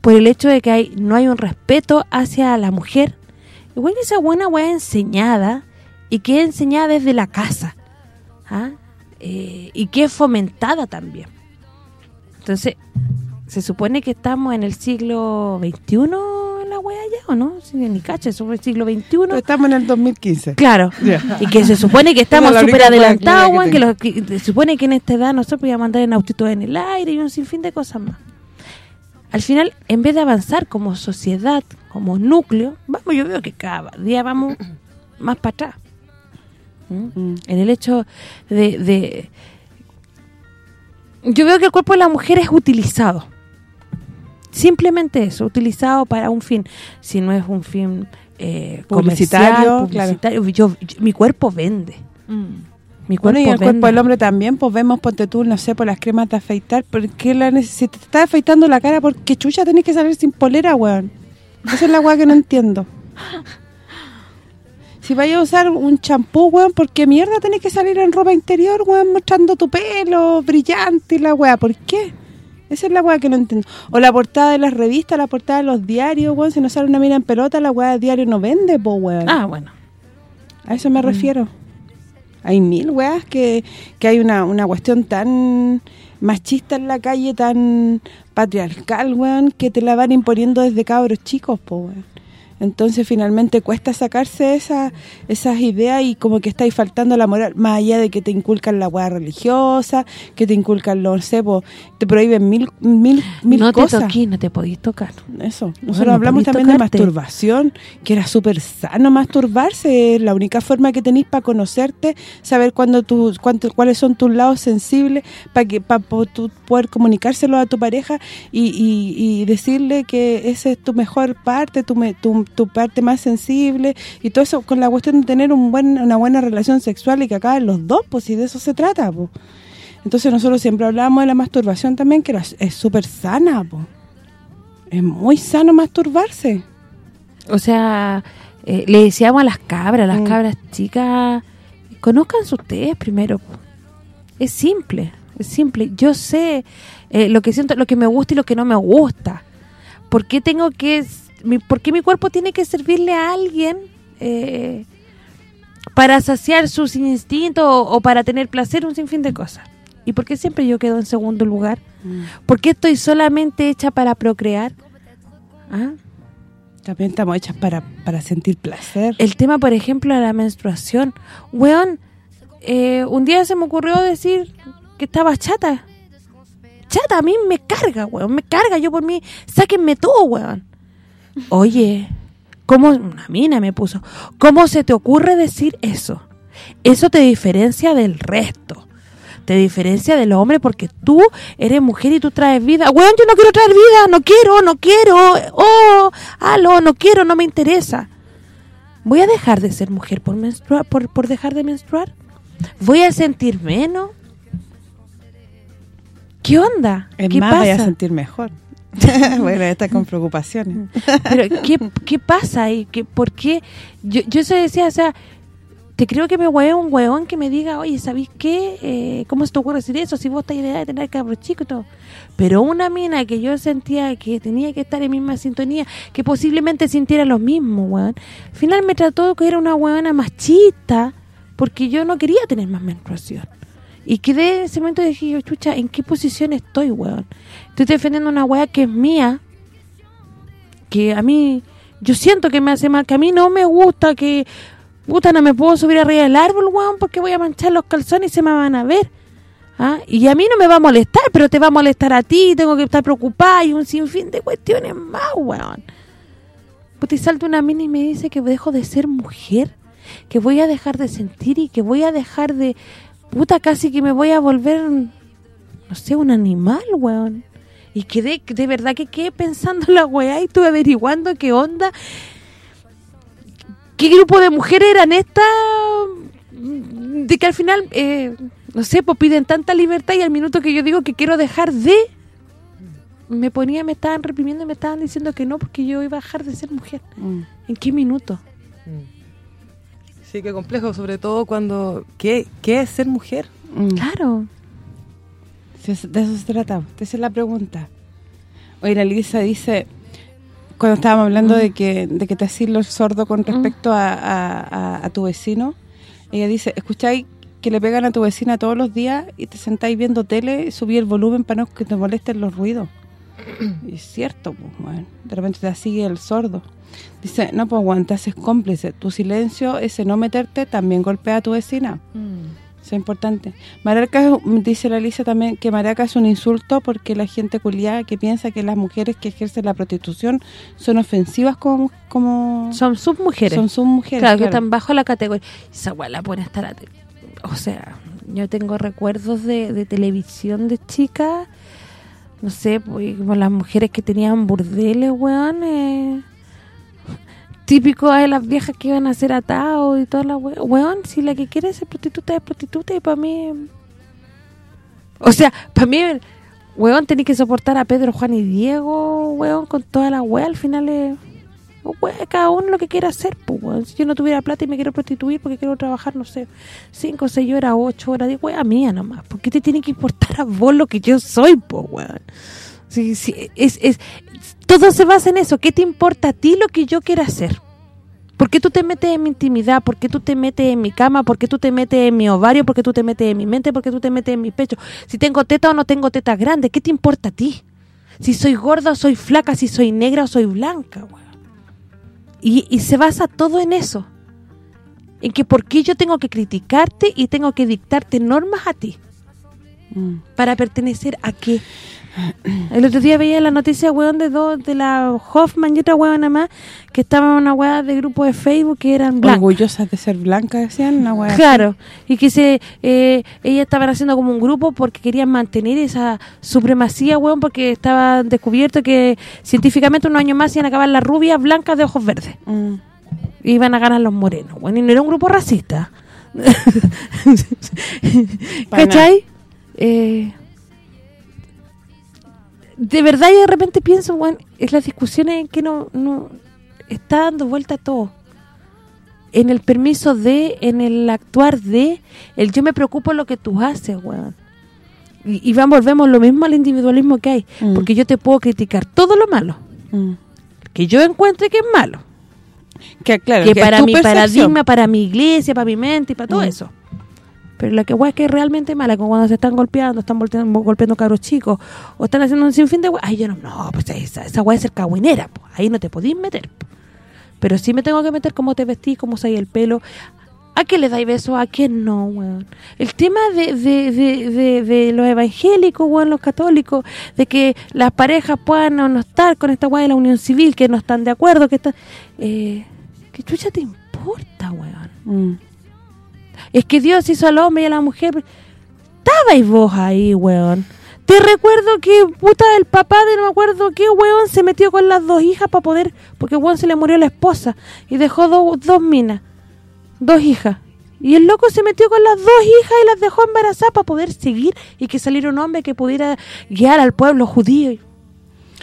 por el hecho de que hay no hay un respeto hacia la mujer, Igual esa buena weá enseñada y que es enseñada desde la casa. ¿Ah? Eh, y que es fomentada también. Entonces, se supone que estamos en el siglo XXI en la weá ya, ¿o no? Sí, ni cacha, fue el siglo XXI. Pero estamos en el 2015. Claro, y que se supone que estamos súper adelantados, clara weón, que que, los- que se supone que en esta edad nosotros íbamos a andar en autitos en el aire y un sinfín de cosas más. Al final, en vez de avanzar como sociedad, como núcleo, vamos, yo veo que cada día vamos más para atrás. ¿Mm? Mm. En el hecho de, de... Yo veo que el cuerpo de la mujer es utilizado. Simplemente eso, utilizado para un fin. Si no es un fin eh, Publicitario, comercial, publicitario, yo- yo- mi cuerpo vende. Mi cuerpo Bueno, y el vende. cuerpo del hombre también, pues vemos, ponte tú, no sé, por las cremas de afeitar, porque la si te estás afeitando la cara, ¿por qué chucha tenés que salir sin polera, weón? Esa es la weá que no entiendo. (laughs) Si vayas a usar un champú, weón, ¿por qué mierda tenés que salir en ropa interior, weón, mostrando tu pelo brillante y la weá? ¿Por qué? Esa es la weá que no entiendo. O la portada de las revistas, la portada de los diarios, weón, si no sale una mina en pelota, la weá de diario no vende, po, weón. Ah, bueno. A eso me refiero. Hay mil weas que, que hay una, una cuestión tan machista en la calle, tan patriarcal, weón, que te la van imponiendo desde cabros chicos, po, weón. Entonces finalmente cuesta sacarse esa, esas ideas y como que estáis faltando la moral, más allá de que te inculcan la wea religiosa, que te inculcan los cepos, te prohíben mil mil mil no cosas. te toquís, no te podís tocar. Eso. Nosotros Bueno, hablamos también de masturbación, que era súper sano masturbarse. Es la única forma que tenéis para conocerte, saber cuándo tus cuánto, cuáles son tus lados sensibles, para que para poder comunicárselo a tu pareja y, y, y decirle que esa es tu mejor parte, tu, tu, tu parte más sensible y todo eso con la cuestión de tener un buen una buena relación sexual y que acaben los dos, pues si de eso se trata, pues. Entonces nosotros siempre hablábamos de la masturbación también, que es súper sana, pues. Es muy sano masturbarse. O sea, eh, le decíamos a las cabras, las Mm. cabras chicas, conozcanse ustedes primero. po. Es simple, es simple. Yo sé eh, lo que siento, lo que me gusta y lo que no me gusta. ¿Por qué tengo que mi, por qué mi cuerpo tiene que servirle a alguien eh, para saciar sus instintos o, o para tener placer, un sinfín de cosas? ¿Y por qué siempre yo quedo en segundo lugar? ¿Por qué estoy solamente hecha para procrear? ¿Ah? También estamos hechas para, para sentir placer. El tema, por ejemplo, de la menstruación. Weón, eh, un día se me ocurrió decir que estaba chata. Chata, a mí me carga, weón, me carga. Yo por mí, sáquenme todo, weón. Oye, ¿Cómo, una mina me puso, ¿cómo se te ocurre decir eso? Eso te diferencia del resto. Te diferencia del hombre porque tú eres mujer y tú traes vida. Weón, yo no quiero traer vida, no quiero, no quiero. Oh, aló, no quiero, no me interesa. ¿Voy a dejar de ser mujer por menstruar, por, por dejar de menstruar? ¿Voy a sentir menos? ¿Qué onda? Es ¿Qué más, pasa? vaya a sentir mejor. (laughs) bueno, está con preocupaciones. (laughs) Pero, ¿qué, qué pasa ahí? ¿Qué, ¿Por qué? Yo, yo eso decía, o sea, te creo que me hueve un hueón que me diga, oye, ¿sabéis qué? Eh, ¿Cómo se te ocurre decir eso? Si vos estás edad de tener cabros chicos y todo. Pero una mina que yo sentía que tenía que estar en misma sintonía, que posiblemente sintiera lo mismo, weón. Al final me trató que era una huevona machista, porque yo no quería tener más menstruación. Y quedé en ese momento y dije, yo, chucha, ¿en qué posición estoy, weón? Estoy defendiendo una weá que es mía, que a mí, yo siento que me hace mal, que a mí no me gusta, que, puta, no me puedo subir arriba del árbol, weón, porque voy a manchar los calzones y se me van a ver. ¿Ah? Y a mí no me va a molestar, pero te va a molestar a ti, tengo que estar preocupada y un sinfín de cuestiones más, weón. Puta, y salta una mina y me dice que dejo de ser mujer, que voy a dejar de sentir y que voy a dejar de... Puta, casi que me voy a volver, no sé, un animal, weón. Y quedé, de verdad que quedé pensando en la weá y estuve averiguando qué onda, qué grupo de mujeres eran estas, de que al final, eh, no sé, pues piden tanta libertad y al minuto que yo digo que quiero dejar de, me ponía, me estaban reprimiendo y me estaban diciendo que no porque yo iba a dejar de ser mujer. Mm. ¿En qué minuto? Sí, qué complejo, sobre todo cuando... ¿Qué, qué es ser mujer? Mm. Claro. De eso se trata. Esa es la pregunta. Oye, la Lisa dice, cuando estábamos hablando de que de que te hacís los sordo con respecto a, a- a- a tu vecino, ella dice, escucháis que le pegan a tu vecina todos los días y te sentáis viendo tele, subí el volumen para no que te molesten los ruidos. (clears throat) Y es cierto, pues, bueno, de repente te sigue el sordo. Dice, no, pues, Juan, te haces cómplice. Tu silencio, ese no meterte, también golpea a tu vecina. Eso es importante. Maraca, es- dice la Alicia también, que Maraca es un insulto porque la gente culiada que piensa que las mujeres que ejercen la prostitución son ofensivas como... como Son submujeres. Son submujeres, Claro, que están bajo la categoría. Esa weá la pone hasta la... O sea, yo tengo recuerdos de, de televisión de chicas, no sé, pues, como las mujeres que tenían burdeles, weón, eh, típico de las viejas que iban a ser atados y toda la we- weón, si la que quiere ser prostituta es prostituta y para mí... O sea, para mí, weón, tenés que soportar a Pedro, Juan y Diego, weón, con toda la weá, al final es... Weón, cada uno lo que quiera hacer, pues. Si yo no tuviera plata y me quiero prostituir porque quiero trabajar, no sé, cinco, seis horas, ocho horas, de weá mía nomás. ¿Por qué te tiene que importar a vos lo que yo soy, pues? Sí, sí, es, es, todo se basa en eso. ¿Qué te importa a ti lo que yo quiera hacer? ¿Por qué tú te metes en mi intimidad? ¿Por qué tú te metes en mi cama? ¿Por qué tú te metes en mi ovario? ¿Por qué tú te metes en mi mente? ¿Por qué tú te metes en mi pecho? Si tengo teta o no tengo teta grande, ¿qué te importa a ti? Si soy gorda o soy flaca, si soy negra o soy blanca, weón. Y, y se basa todo en eso. En que por qué yo tengo que criticarte y tengo que dictarte normas a ti. Mm. ¿Para pertenecer a qué? El otro día veía la noticia, weón, de dos, de la Hoffman y otra weona más, que estaban una weá de grupo de Facebook que eran blancas. Orgullosas de ser blancas, decían, una así. Claro, y que se eh, ellas estaban haciendo como un grupo porque querían mantener esa supremacía, weón, porque estaba descubierto que científicamente unos años más iban a acabar las rubias blancas de ojos verdes. Mm. Y iban a ganar los morenos, bueno, y no era un grupo racista. (laughs) ¿Cachai? Eh, de verdad yo de repente pienso, bueno, es las discusiones en que no, no está dando vuelta todo. En el permiso de, en el actuar de, el yo me preocupo lo que tú haces, weón. Y, y van, volvemos lo mismo al individualismo que hay. Mm. Porque yo te puedo criticar todo lo malo. Mm. Que yo encuentre que es malo Que claro, que para mi percepción. paradigma, para mi iglesia, para mi mente y para todo Mm. eso. Pero la que weá es que es realmente mala, como cuando se están golpeando, están volteando, golpeando cabros chicos, o están haciendo un sinfín de weá, ay yo no, no, pues esa, esa weá es ser cagüinera, po. ahí no te podís meter. Pero sí me tengo que meter cómo te vestís, cómo usas el pelo. ¿A quién le dais besos? ¿A quién no, weón? El tema de, de, de, de, los evangélicos, weón, los católicos, de que las parejas puedan no estar con esta weá de la unión civil, que no están de acuerdo, que están... Eh, ¿Qué chucha te importa, weón? Mm. Es que Dios hizo al hombre y a la mujer. Estabais vos ahí, weón. Te recuerdo que, puta, el papá de no me acuerdo qué, weón, se metió con las dos hijas para poder... Porque, weón, se le murió la esposa y dejó do- dos minas, dos hijas. Y el loco se metió con las dos hijas y las dejó embarazadas para poder seguir y que saliera un hombre que pudiera guiar al pueblo judío.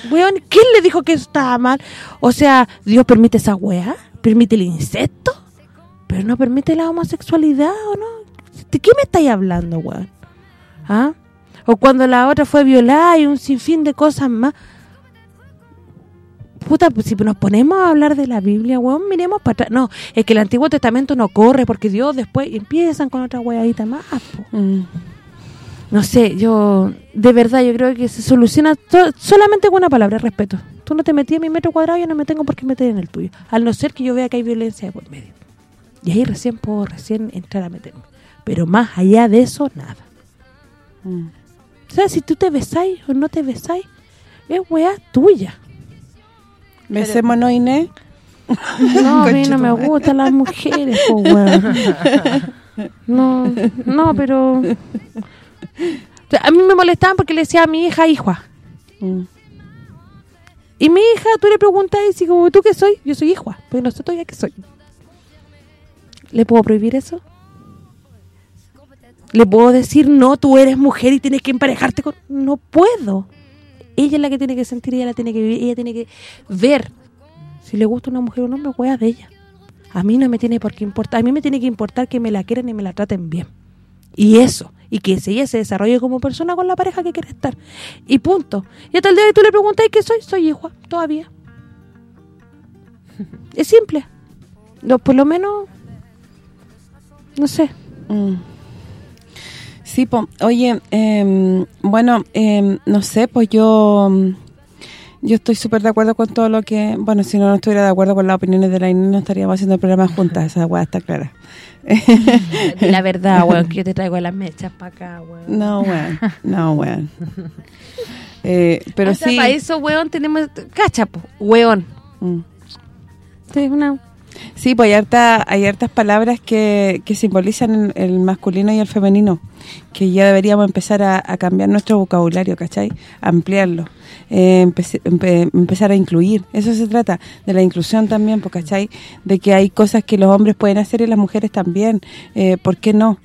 Weón, ¿quién le dijo que eso estaba mal? O sea, ¿Dios permite esa weá? ¿Permite el insecto? Pero no permite la homosexualidad, ¿o no? ¿De qué me estáis hablando, weón? ¿Ah? O cuando la otra fue violada y un sinfín de cosas más. Puta, pues si nos ponemos a hablar de la Biblia, weón, miremos para atrás. No, es que el Antiguo Testamento no corre porque Dios después empiezan con otra weadita más. Mm. No sé, yo... De verdad, yo creo que se soluciona solamente con una palabra, respeto. Tú no te metí en mi metro cuadrado, yo no me tengo por qué meter en el tuyo. Al no ser que yo vea que hay violencia por medio. Y ahí recién puedo recién entrar a meterme. Pero más allá de eso, nada. Mm. O sea, si tú te besáis o no te besáis, es weá tuya. Besémonos, Inés. No, a mí no me gustan las mujeres, po, weón. No, no, pero... O sea, a mí me molestaban porque le decía a mi hija, hija. Mm. Y mi hija, tú le preguntas y como, ¿tú qué soy? Yo soy hija, porque no sé todavía qué soy. ¿Le puedo prohibir eso? ¿Le puedo decir, no, tú eres mujer y tienes que emparejarte con...? No puedo. Ella es la que tiene que sentir, ella la tiene que vivir, ella tiene que ver. Si le gusta una mujer o un hombre, hueá de ella. A mí no me tiene por qué importar. A mí me tiene que importar que me la quieran y me la traten bien. Y eso. Y que ella se desarrolle como persona con la pareja que quiere estar. Y punto. Y hasta el día de hoy tú le preguntas qué soy, soy hijo, todavía. (laughs) Es simple. No, por lo menos, no sé. Mm. Sí, po. oye, em, bueno, em, no sé, pues yo yo estoy súper de acuerdo con todo lo que... Bueno, si no, no estuviera de acuerdo con las opiniones de la Inés, no estaríamos haciendo el programa juntas, esa weá está clara. (laughs) La verdad, weón, que (laughs) yo te traigo las mechas para acá, weón. No, weón, no, weón. (laughs) Eh, pero sí... para eso, weón, tenemos... Cachapo, weón. Mm. Sí, una... Sí, pues hay, harta, hay hartas palabras que, que simbolizan el, masculino y el femenino, que ya deberíamos empezar a, cambiar nuestro vocabulario, ¿cachai? Ampliarlo, eh, empezar a incluir. Eso se trata, de la inclusión también, pues, ¿cachai? De que hay cosas que los hombres pueden hacer y las mujeres también. Eh, ¿Por qué no?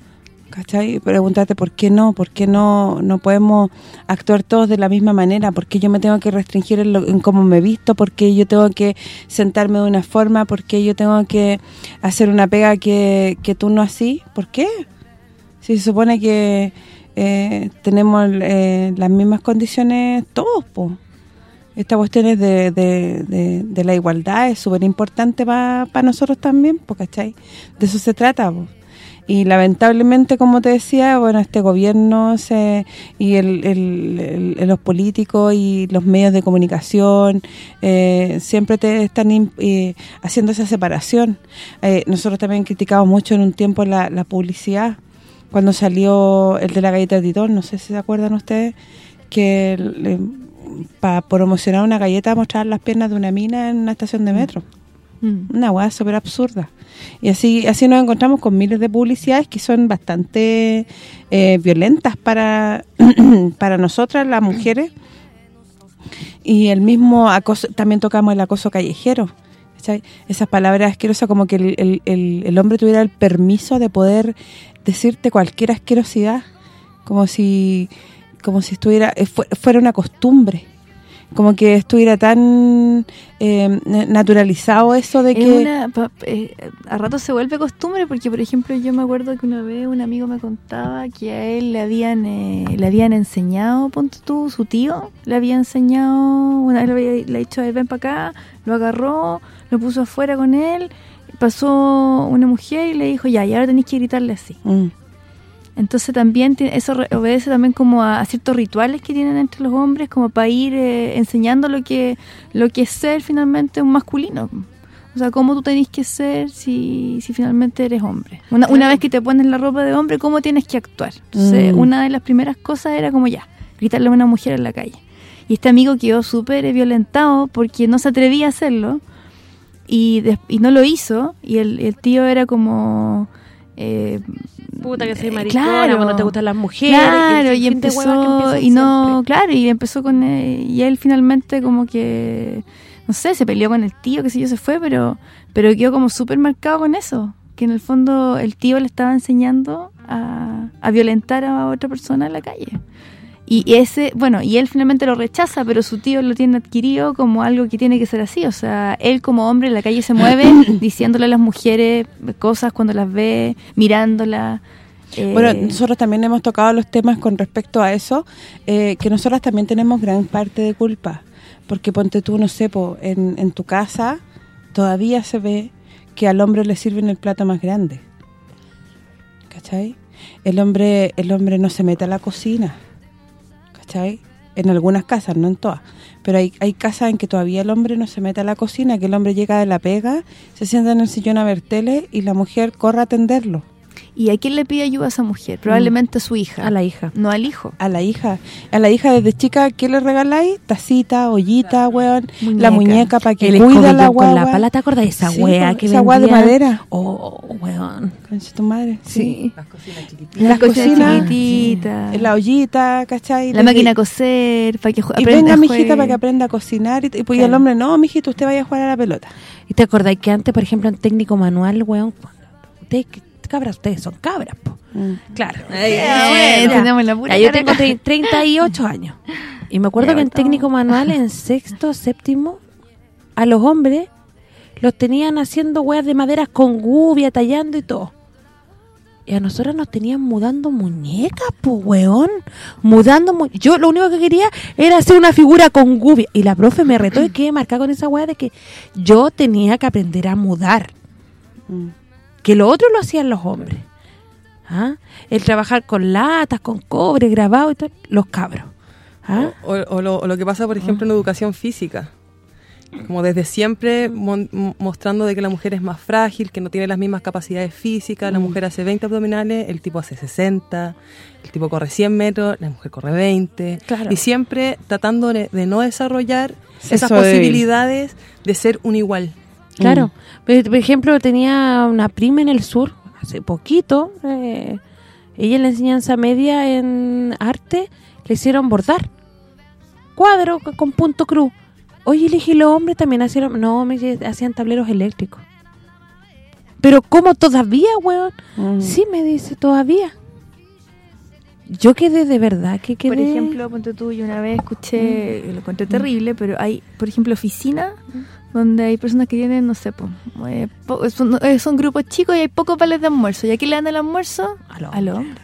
¿Cachai? Preguntarte por qué no, por qué no no podemos actuar todos de la misma manera, por qué yo me tengo que restringir en, lo- en cómo me visto, por qué yo tengo que sentarme de una forma, por qué yo tengo que hacer una pega que, que tú no así, ¿por qué? Si se supone que eh, tenemos eh, las mismas condiciones todos, pues. Esta cuestión es de, de, la igualdad es súper importante para nosotros también, pues, ¿cachai? De eso se trata, pues. Y lamentablemente, como te decía, bueno, este gobierno se y el, los políticos y los medios de comunicación eh, siempre te están eh, haciendo esa separación. Eh, nosotros también criticamos mucho en un tiempo la, publicidad, cuando salió el de la galleta Titón, no sé si se acuerdan ustedes, que para promocionar una galleta mostraban las piernas de una mina en una estación de metro. Una hueá súper absurda. Y así así nos encontramos con miles de publicidades que son bastante eh, violentas para (clears throat) para nosotras, las mujeres. Y el mismo acoso, también tocamos el acoso callejero. Esas palabras asquerosas como que el, el- el- hombre tuviera el permiso de poder decirte cualquier asquerosidad. Como si como si estuviera eh, fue- fuera una costumbre. Como que estuviera tan eh, naturalizado eso de que... una, pa- eh, a rato se vuelve costumbre porque, por ejemplo, yo me acuerdo que una vez un amigo me contaba que a él le habían eh, le habían enseñado, ponte tú, su tío, le había enseñado, una vez le había le ha dicho, "A ver, ven para acá, lo agarró, lo puso afuera con él, pasó una mujer y le dijo, ya, y ahora tenéis que gritarle así. Mm, Entonces también eso obedece también como a, a ciertos rituales que tienen entre los hombres, como para ir eh, enseñando lo que lo que es ser finalmente un masculino. O sea, cómo tú tenés que ser si, si finalmente eres hombre. Una, una vez que te pones la ropa de hombre, cómo tienes que actuar. Entonces, Mm. una de las primeras cosas era como ya, gritarle a una mujer en la calle. Y este amigo quedó súper violentado porque no se atrevía a hacerlo y, des- y no lo hizo. Y el, el tío era como... eh, Puta que soy eh, maricona, claro. cuando te gustan las mujeres. Claro, y empezó, y no, siempre. claro, y empezó con, eh, y él finalmente como que, no sé, se peleó con el tío, qué sé yo, se fue, pero pero quedó como súper marcado con eso, que en el fondo el tío le estaba enseñando a, a violentar a otra persona en la calle. Y ese, bueno, y él finalmente lo rechaza, pero su tío lo tiene adquirido como algo que tiene que ser así. O sea, él como hombre en la calle se mueve (coughs) diciéndole a las mujeres cosas cuando las ve, mirándolas. eh, Bueno, nosotros también hemos tocado los temas con respecto a eso, eh, que nosotras también tenemos gran parte de culpa. Porque ponte tú, no sé, po, en, en tu casa todavía se ve que al hombre le sirven el plato más grande. ¿Cachai? El hombre el hombre no se mete a la cocina. En algunas casas, no en todas. Pero hay, hay casas en que todavía el hombre no se mete a la cocina, que el hombre llega de la pega, se sienta en el sillón a ver tele y la mujer corre a atenderlo. ¿Y a quién le pide ayuda a esa mujer? Probablemente a su hija. A la hija. No al hijo. A la hija. A la hija desde chica, ¿qué le regaláis? Tacita, ollita, weón. La muñeca para que El cuida la con guagua. la pala, ¿te acuerdas de esa Sí, wea que esa wea de madera. Oh, weón. Concha tu madre. Sí. Las cocinas chiquititas. Las cocinas cocinas, chiquititas. La ollita, ¿cachai? La Desde- máquina a coser, para que jue- Y aprenda venga, a mijita, para que aprenda a cocinar. Y, y pues y Claro. el hombre, no, mijito, usted vaya a jugar a la pelota. ¿Y te acordás que antes, por ejemplo, en técnico manual, weón, ustedes, cabras, ustedes son cabras, po. Claro. Eh, tenemos la pura Ya, yo tengo acá. tre- 38 años. Y me acuerdo Ya, que en técnico manual, en sexto, séptimo, a los hombres los tenían haciendo weas de maderas con gubia, tallando y todo. Y a nosotros nos tenían mudando muñecas, pues, weón. Mudando mu- Yo lo único que quería era hacer una figura con gubia. Y la profe me retó y quedé marcada con esa wea de que yo tenía que aprender a mudar. Mm. Que lo otro lo hacían los hombres. ¿Ah? El trabajar con latas, con cobre, grabado y tal, los cabros. ¿Ah? O, o lo, o lo que pasa, por ejemplo, en educación física. Como desde siempre mon- mostrando de que la mujer es más frágil, que no tiene las mismas capacidades físicas. La mujer hace 20 abdominales, el tipo hace 60, el tipo corre 100 metros, la mujer corre 20. Claro. Y siempre tratando de, de no desarrollar esas Eso posibilidades de ser un igual. Claro. Por por ejemplo, tenía una prima en el sur, hace poquito, eh, ella en la enseñanza media en arte le hicieron bordar. Cuadro con- con punto cruz. Oye, elegí los hombres también hacían, no, me hacían tableros eléctricos. Pero ¿cómo todavía, weón? Mm. Sí, me dice, todavía. Yo quedé de verdad que quedé... Por ejemplo, ponte tú, yo una vez escuché, lo encontré terrible, pero hay, por ejemplo, oficinas donde hay personas que tienen, no sé, po, eh, po- son, eh, son grupos chicos y hay pocos vales de almuerzo. ¿Y a quién le dan el almuerzo? A los A los hombres.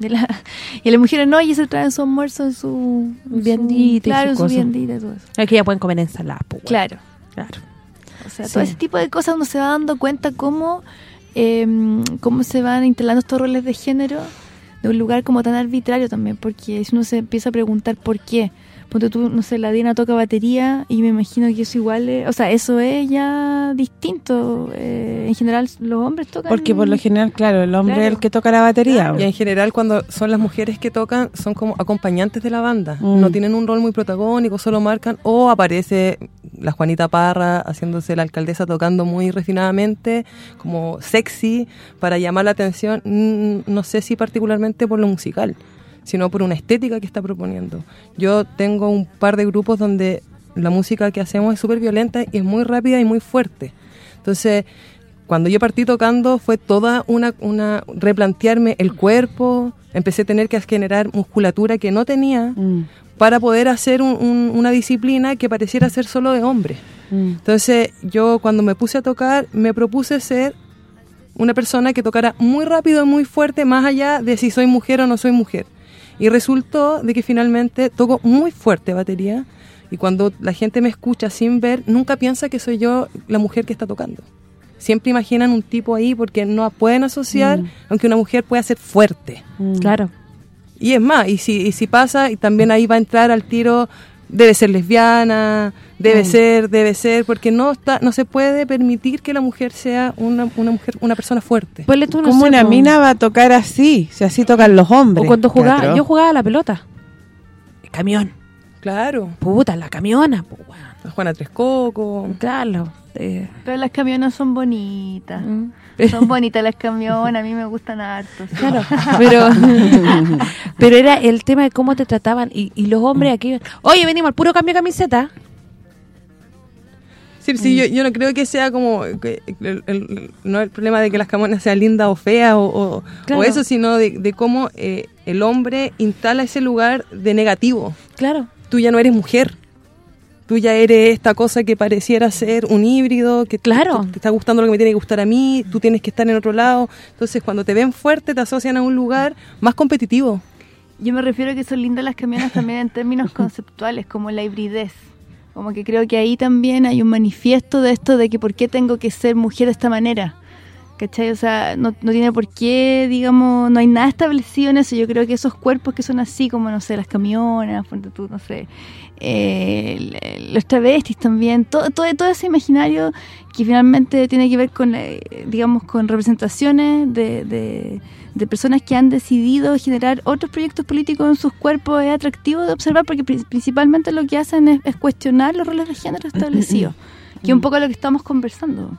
De la- (laughs) y las mujeres no, y se traen su almuerzo en su... Viandita Claro, su en su viandita y todo eso. Es que ya pueden comer ensalada, pues. Claro. Claro. O sea, Sí. todo ese tipo de cosas uno se va dando cuenta cómo, eh, cómo se van instalando estos roles de género de un lugar como tan arbitrario también, porque si uno se empieza a preguntar por qué. Ponte tú, no sé, la Diana toca batería y me imagino que eso igual es, o sea, eso es ya distinto. eh, en general los hombres tocan... Porque por lo general, claro, el hombre Claro. es el que toca la batería. Y en general cuando son las mujeres que tocan son como acompañantes de la banda, Mm. no tienen un rol muy protagónico, solo marcan o aparece la Juanita Parra haciéndose la alcaldesa tocando muy refinadamente, como sexy para llamar la atención, no sé si particularmente por lo musical, sino por una estética que está proponiendo. Yo tengo un par de grupos donde la música que hacemos es súper violenta y es muy rápida y muy fuerte. Entonces, cuando yo partí tocando fue toda una, una replantearme el cuerpo, empecé a tener que generar musculatura que no tenía Mm, para poder hacer un- un- una disciplina que pareciera ser solo de hombre. mm. Entonces yo cuando me puse a tocar me propuse ser una persona que tocara muy rápido y muy fuerte más allá de si soy mujer o no soy mujer. Y resultó de que finalmente toco muy fuerte batería y cuando la gente me escucha sin ver, nunca piensa que soy yo la mujer que está tocando. Siempre imaginan un tipo ahí porque no pueden asociar, aunque una mujer pueda ser fuerte. Claro. Y es más, y si, y si pasa, y también ahí va a entrar al tiro, debe ser lesbiana, debe Mm. ser, debe ser, porque no está no se puede permitir que la mujer sea una, una mujer una persona fuerte. Tú, no ¿Cómo sé, una po, mina va a tocar así? Si así tocan los hombres. O cuando jugaba, Teatro. yo jugaba a la pelota. El camión. Claro, Puta, la camiona, weón. la Juana Tres Coco. Claro. eh, Pero las camionas son bonitas. mm. Son bonitas las camionas, a mí me gustan harto. sí. Claro, (laughs) pero (laughs) (laughs) pero era el tema de cómo te trataban y, y los hombres aquí, oye, venimos al puro cambio de camiseta. Sí, sí, yo, yo no creo que sea como que el, el- no el problema de que las camonas sean lindas o feas o, o- Claro. o eso, sino de, de cómo eh, el hombre instala ese lugar de negativo. Claro. Tú ya no eres mujer. Tú ya eres esta cosa que pareciera ser un híbrido, que Claro. te, te está gustando lo que me tiene que gustar a mí, tú tienes que estar en otro lado. Entonces, cuando te ven fuerte, te asocian a un lugar más competitivo. Yo me refiero a que son lindas las camionas también en términos (laughs) conceptuales, como la hibridez. Como que creo que ahí también hay un manifiesto de esto de que por qué tengo que ser mujer de esta manera. ¿Cachai? O sea, no, no tiene por qué, digamos, no hay nada establecido en eso. Yo creo que esos cuerpos que son así, como, no sé, las camionas, no sé, los travestis también, todo, todo, ese imaginario que finalmente tiene que ver con, eh, digamos, con representaciones de, de personas que han decidido generar otros proyectos políticos en sus cuerpos es atractivo de observar porque pri- principalmente lo que hacen es, es cuestionar los roles de género (laughs) establecidos, que es un poco lo que estamos conversando.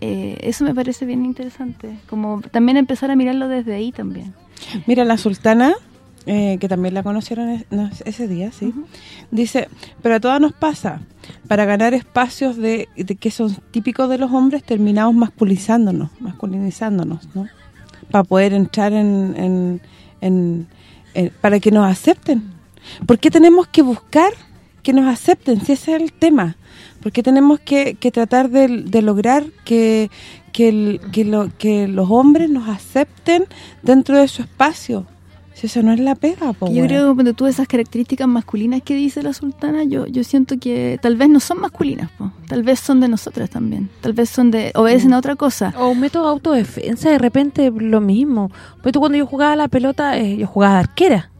Eh, eso me parece bien interesante, como también empezar a mirarlo desde ahí también. Mira, la sultana, eh, que también la conocieron es- no, ese día, sí, dice, pero a todas nos pasa, para ganar espacios de, de que son típicos de los hombres, terminamos masculinizándonos, masculinizándonos, ¿no? Para poder entrar en, en- para que nos acepten. ¿Por qué tenemos que buscar que nos acepten? Si ese es el tema. ¿Por qué tenemos que, que tratar de, de lograr que, que, que, lo- que los hombres nos acepten dentro de su espacio? Si eso no es la pega, po, yo creo que cuando tú esas características masculinas que dice la sultana, yo yo siento que tal vez no son masculinas, po. tal vez son de nosotras también, tal vez son de obedecen a otra cosa. O un método de autodefensa, de repente lo mismo. Pues tú cuando yo jugaba a la pelota, eh, yo jugaba de arquera.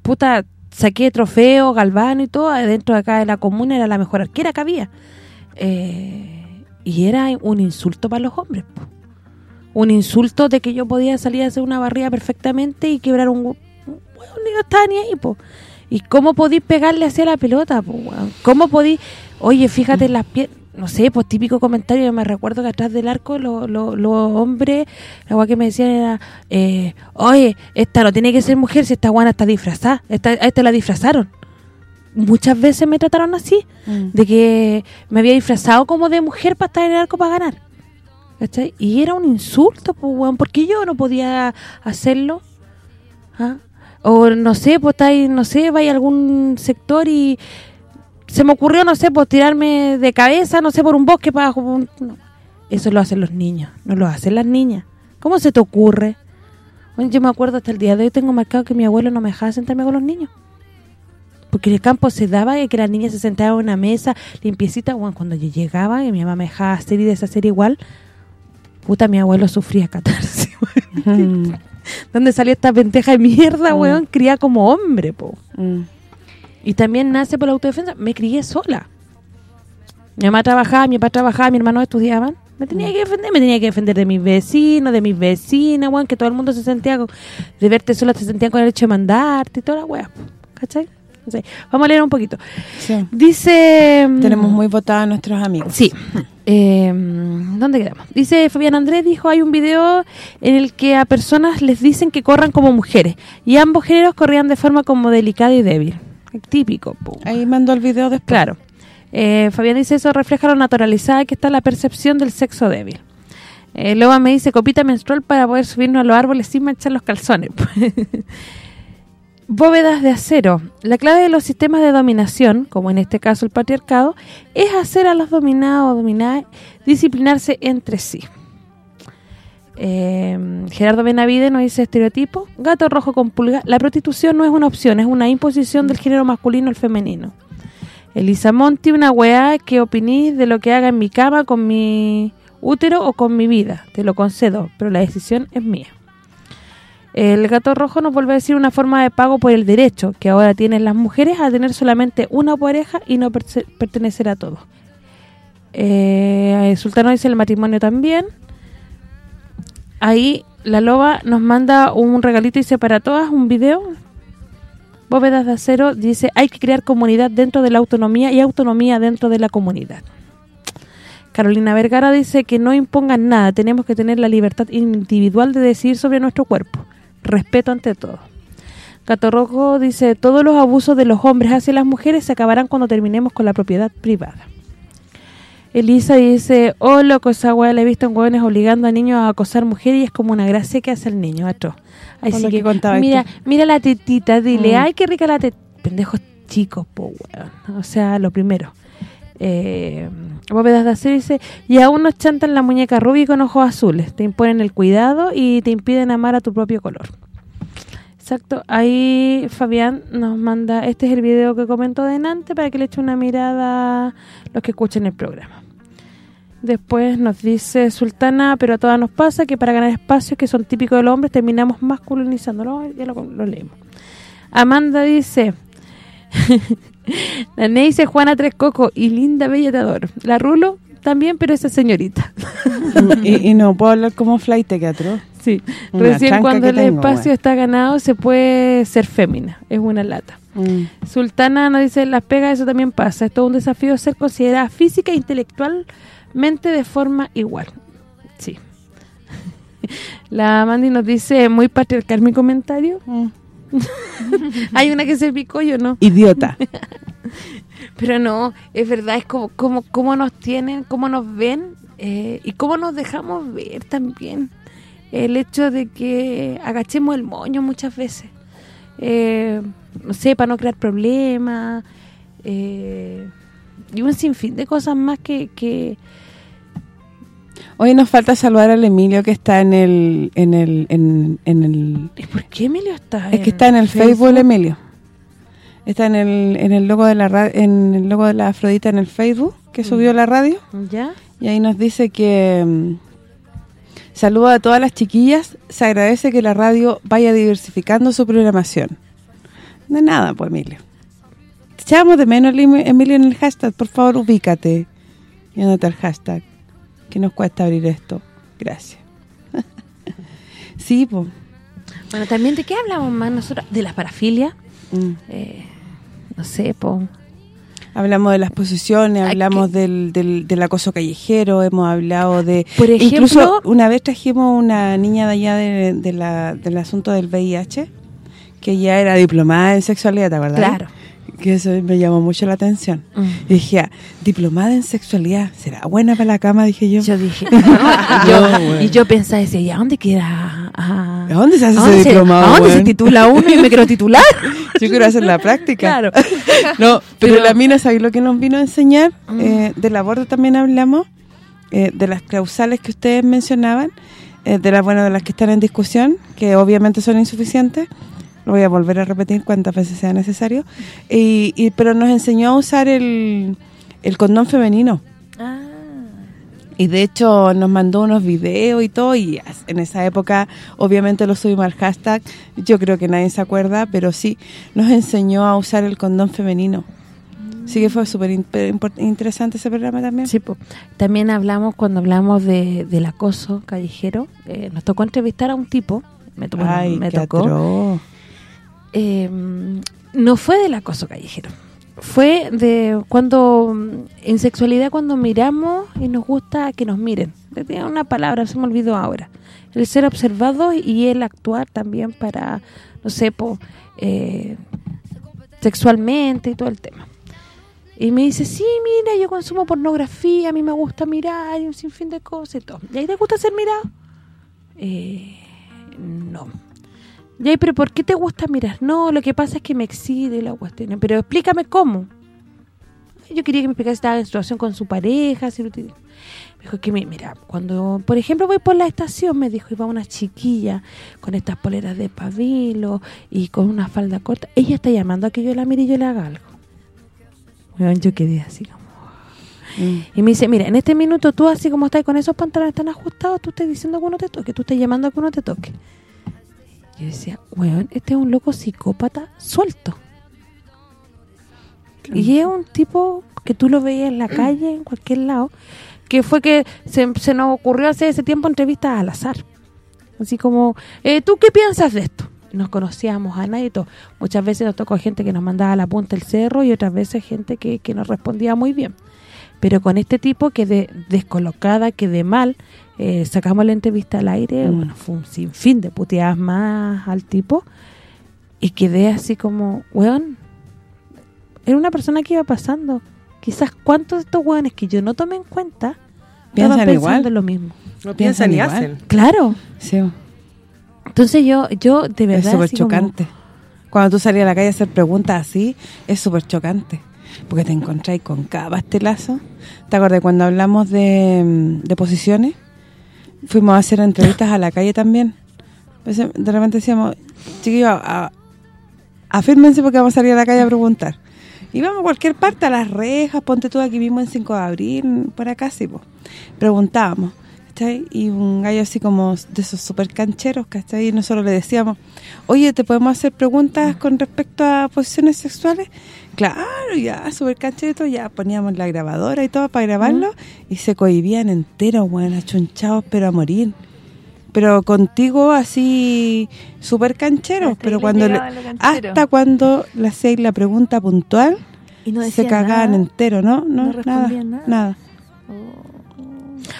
Puta, saqué trofeo, galvano y todo, dentro de acá de la comuna era la mejor arquera que había. Eh, y era un insulto para los hombres, po. Un insulto de que yo podía salir a hacer una barrida perfectamente y quebrar un... ni no estaba ni ahí, po. ¿Y cómo podí pegarle hacia la pelota, po, weón? ¿Cómo podí...? Oye, fíjate en las piernas... No sé, pues típico comentario, yo me recuerdo que atrás del arco los lo, los hombres, la guay que me decían era, eh, oye, esta no tiene que ser mujer si esta guana está disfrazada, esta, a esta la disfrazaron. Muchas veces me trataron así, Mm. de que me había disfrazado como de mujer para estar en el arco para ganar. Y era un insulto, pues, weón, porque yo no podía hacerlo. ¿Ah? O no sé, pues no sé, vaya a algún sector y se me ocurrió, no sé, pues tirarme de cabeza, no sé, por un bosque para... no. Eso lo hacen los niños, no lo hacen las niñas. ¿Cómo se te ocurre? Yo me acuerdo hasta el día de hoy, tengo marcado que mi abuelo no me dejaba sentarme con los niños. Porque en el campo se daba y que las niñas se sentaban en una mesa limpiecita. Bueno, cuando yo llegaba y mi mamá me dejaba hacer y deshacer igual, puta, mi abuelo sufría catarsis. (laughs) Mm, ¿Dónde salió esta penteja de mierda, Mm. weón? Cría como hombre, po. mm. Y también nace por la autodefensa. Me crié sola. Mi mamá trabajaba, mi papá trabajaba, mi hermano estudiaban. Me tenía que defender, me tenía que defender de mis vecinos, de mis vecinas, weón, que todo el mundo se sentía, con- de verte sola, se sentían con el hecho de mandarte y toda la weá, ¿cachai? No sé. Vamos a leer un poquito. Sí. Dice... mm, Tenemos muy votados a nuestros amigos. Sí. (laughs) Eh, ¿Dónde quedamos? Dice Fabián Andrés, dijo, hay un video en el que a personas les dicen que corran como mujeres. Y ambos géneros corrían de forma como delicada y débil. Típico. Ahí mandó el video después. Claro. Eh, Fabián dice, eso refleja lo naturalizada que está la percepción del sexo débil. Eh, luego me dice, copita menstrual para poder subirnos a los árboles sin manchar los calzones. (laughs) (laughs) Bóvedas de acero. La clave de los sistemas de dominación, como en este caso el patriarcado, es hacer a los dominados o dominadas disciplinarse entre sí. Eh, Gerardo Benavide nos dice estereotipo, gato rojo con pulga. La prostitución no es una opción, es una imposición del género masculino al femenino. Elisa Monti, una weá que opinís de lo que haga en mi cama con mi útero o con mi vida. Te lo concedo, pero la decisión es mía. El gato rojo nos vuelve a decir una forma de pago por el derecho que ahora tienen las mujeres a tener solamente una pareja y no pertenecer a todos. Eh, sultano dice el matrimonio también. Ahí la loba nos manda un regalito y dice para todas un video. Bóvedas de acero dice hay que crear comunidad dentro de la autonomía y autonomía dentro de la comunidad. Carolina Vergara dice que no impongan nada, tenemos que tener la libertad individual de decidir sobre nuestro cuerpo. Respeto ante todo. Gato Rojo dice, todos los abusos de los hombres hacia las mujeres se acabarán cuando terminemos con la propiedad privada. Elisa dice, oh loco, esa weá la he visto en hueones obligando a niños a acosar mujeres y es como una gracia que hace el niño, atroz. Así que, que mira, tú. mira la tetita, dile, Mm. ay, qué rica la tetita. Pendejos chicos, po, weón. O sea, lo primero. Eh, bóvedas de acero dice, y aún nos chantan la muñeca rubia con ojos azules. Te imponen el cuidado y te impiden amar a tu propio color. Exacto, ahí Fabián nos manda, este es el video que comentó delante para que le eche una mirada los que escuchen el programa. Después nos dice Sultana, pero a todas nos pasa que para ganar espacios que son típicos del hombre terminamos masculinizándolo, ya lo, lo leímos. Amanda dice, (laughs) (laughs) la Ney dice Juana Tres Coco y Linda Bella te adoro. La Rulo también, pero esa señorita. (laughs) y, y no puedo hablar como flight que atroz. Sí, Una recién cuando el tengo, espacio está ganado se puede ser fémina, es una lata. Mm. Sultana nos dice, las pegas eso también pasa, es todo un desafío ser considerada física e intelectualmente de forma igual. Sí. (laughs) La Mandy nos dice, muy patriarcal mi comentario. Mm. (laughs) Hay una que se picó, yo no. Idiota. (laughs) Pero no, es verdad, es como como cómo nos tienen, cómo nos ven eh, y cómo nos dejamos ver también. El hecho de que agachemos el moño muchas veces. Eh, no sé, para no crear problemas. eh, y un sinfín de cosas más que... que Hoy nos falta saludar al Emilio que está en el en el en, en el ¿Y por qué Emilio está es que está en el Facebook, el Emilio. Está en el en el logo de la en el logo de la Afrodita en el Facebook que subió la radio ¿Ya? y ahí nos dice que mm, saluda a todas las chiquillas, se agradece que la radio vaya diversificando su programación. De nada, pues Emilio. Te echamos de menos Emi- Emilio en el hashtag, por favor, ubícate. Y andate al hashtag que nos cuesta abrir esto. Gracias. (laughs) sí, pues. Bueno, también de qué hablamos más nosotros? De las parafilias. mm. Eh, no sé, po. Hablamos de las posiciones, hablamos del, del, del acoso callejero, hemos hablado de... Por Incluso una vez trajimos una niña de allá de, de la, del asunto del VIH, que ya era diplomada en sexualidad, ¿te? Claro. Que eso me llamó mucho la atención. Mm. Y dije, ah, diplomada en sexualidad, ¿será buena para la cama? Dije yo. Yo dije, (laughs) no, y, (laughs) yo, No, y yo pensaba, decía, ¿y a dónde queda? A, ¿A dónde se hace ¿a ese se- diplomado, ¿A dónde se titula uno y me quiero titular? (laughs) Yo quiero hacer la práctica. Claro. No, pero, Pero- la mina, ¿sabes lo que nos vino a enseñar? Mm. Eh, del aborto también hablamos, eh, de las causales que ustedes mencionaban, eh, de las bueno de las que están en discusión, que obviamente son insuficientes, lo voy a volver a repetir cuantas veces sea necesario, y, y- pero nos enseñó a usar el, el condón femenino. Ah. Y de hecho nos mandó unos videos y todo, y en esa época obviamente lo subimos al hashtag, yo creo que nadie se acuerda, pero sí, nos enseñó a usar el condón femenino. Sí que fue súper impor- interesante ese programa también. Sí, po. También hablamos, cuando hablamos de, del acoso callejero, eh, nos tocó entrevistar a un tipo, me, tocó- Ay, me tocó. Eh, no fue del acoso callejero, fue de cuando, mm, en sexualidad, cuando miramos y nos gusta que nos miren. Tiene una palabra, se me olvidó ahora. El ser observado y el actuar también para, no sé, eh, sexualmente y todo el tema. Y me dice, sí, mira, yo consumo pornografía, a mí me gusta mirar y un sinfín de cosas y todo. ¿Y ahí te gusta ser mirado? Eh, no. Y ahí, pero ¿por qué te gusta mirar? No, lo que pasa es que me excite la cuestión. Pero explícame cómo. Yo quería que me explicara si estaba en situación con su pareja. Si lo me dijo que, mi- mira, cuando, por ejemplo, voy por la estación, me dijo, iba una chiquilla con estas poleras de pabilo y con una falda corta. Ella está llamando a que yo la mire y yo le haga algo. Weón, yo quedé así como... Mm. Y me dice, mira, en este minuto tú así como estás con esos pantalones tan ajustados, tú estás diciendo que uno te toque, tú estás llamando a que uno te toque. Yo decía, weón, este es un loco psicópata suelto. Y es un tipo que tú lo veías en la (clears throat) calle, en cualquier lado, que fue que se, se nos ocurrió hace ese tiempo entrevistas al azar. Así como, eh, ¿tú qué piensas de esto? Nos conocíamos a nadie y todo. Muchas veces nos tocó gente que nos mandaba a la punta del cerro y otras veces gente que, que nos respondía muy bien. Pero con este tipo que de descolocada, que de mal, eh, sacamos la entrevista al aire, Mm. bueno, fue un sinfín de puteadas más al tipo y quedé así como, weón, era una persona que iba pasando. Quizás cuántos de estos weones que yo no tomé en cuenta Piensan estaban pensando igual. lo mismo. No Piensan ni hacen. Claro. Sí, Entonces yo yo de verdad es súper como- chocante. Cuando tú salías a la calle a hacer preguntas así, es súper chocante. Porque te encontráis con cada pastelazo. ¿Te acuerdas cuando hablamos de, mm, de posiciones? Fuimos a hacer entrevistas a la calle también. Pues, De repente decíamos, chiquillos, a- afírmense porque vamos a salir a la calle a preguntar. Y vamos a cualquier parte, a las rejas, ponte tú aquí mismo en 5 de abril, por acá sí, po. Preguntábamos, ¿cachai? Y un gallo así como de esos super cancheros, ¿cachai? Y nosotros le decíamos, oye, ¿te podemos hacer preguntas con respecto a posiciones sexuales? Claro, ya, super cancherito, ya poníamos la grabadora y todo para grabarlo y se cohibían enteros, bueno, achunchados, pero a morir. Pero contigo así súper cancheros, Hasta pero cuando le- hasta cuando le hacéis la pregunta puntual, Y no se cagaban nada. entero, ¿no? No, No nada, respondían nada. nada. Oh.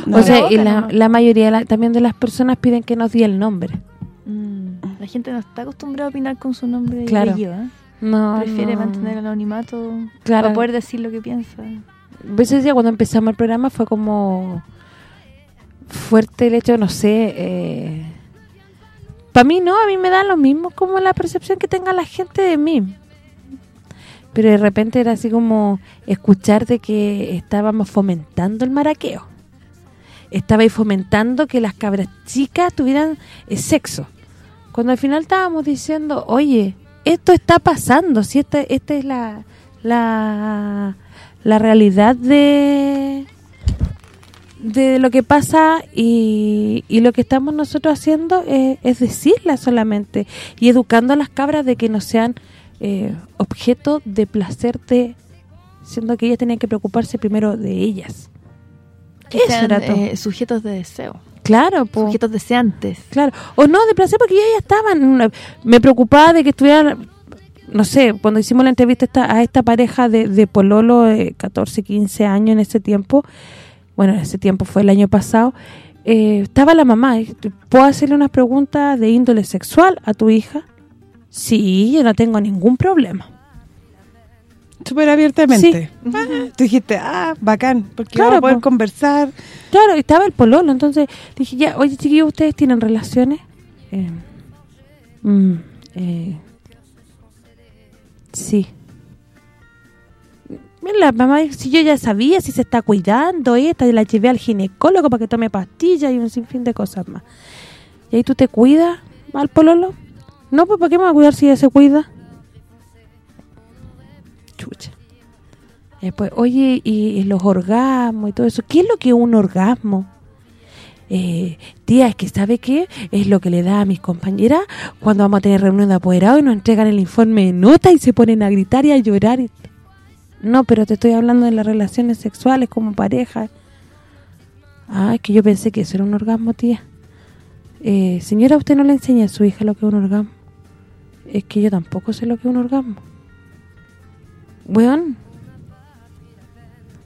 No. O sea, boca y la, mayoría de la- también de las personas piden que nos diga el nombre. Mm, La gente no está acostumbrada a opinar con su nombre y Claro. apellido, ¿eh? No, Prefiere no. mantener el anonimato Claro. para poder decir lo que piensa. Pues ese día cuando empezamos el programa fue como fuerte el hecho, no sé, para mí no, a mí me da lo mismo como la percepción que tenga la gente de mí. Pero de repente era así como escuchar de que estábamos fomentando el maraqueo. Estabais fomentando que las cabras chicas tuvieran eh, sexo. Cuando al final estábamos diciendo, oye, esto está pasando, si esta, esta es la, la, la realidad de de lo que pasa y, y lo que estamos nosotros haciendo es, es decirla solamente y educando a las cabras de que no sean eh, objeto de placer de siendo que ellas tenían que preocuparse primero de ellas. Que sean eh, sujetos de deseo, Claro, po. sujetos deseantes. Claro, o no, de placer porque ellas estaban, me preocupaba de que estuvieran, no sé, cuando hicimos la entrevista esta- a esta pareja de, de Pololo, de 14, 15 años en ese tiempo, bueno, en ese tiempo fue el año pasado, eh, estaba la mamá, y, ¿puedo hacerle unas preguntas de índole sexual a tu hija? Sí, yo no tengo ningún problema. Súper abiertamente. Ah, tú dijiste, ah, bacán, porque Claro, vamos a poder po. conversar. Claro, estaba el pololo, entonces dije, ya, oye, chiquillos, ¿ustedes tienen relaciones? Eh, mm, eh, sí. Mira, La mamá dijo, si yo ya sabía, si se está cuidando, esta, y la llevé al ginecólogo para que tome pastillas y un sinfín de cosas más. ¿Y ahí tú te cuidas al pololo? No, pues ¿para qué me va a cuidar si ella se cuida? Chucha. Después, oye, y, los orgasmos y todo eso. ¿Qué es lo que es un orgasmo? Eh, tía, es que ¿sabe qué? Es lo que le da a mis compañeras cuando vamos a tener reunión de apoderados y nos entregan el informe de nota y se ponen a gritar y a llorar. No, pero te estoy hablando de las relaciones sexuales como pareja. Ah, es que yo pensé que eso era un orgasmo, tía. Eh, señora, ¿usted no le enseña a su hija lo que es un orgasmo? Es que yo tampoco sé lo que es un orgasmo. Weón.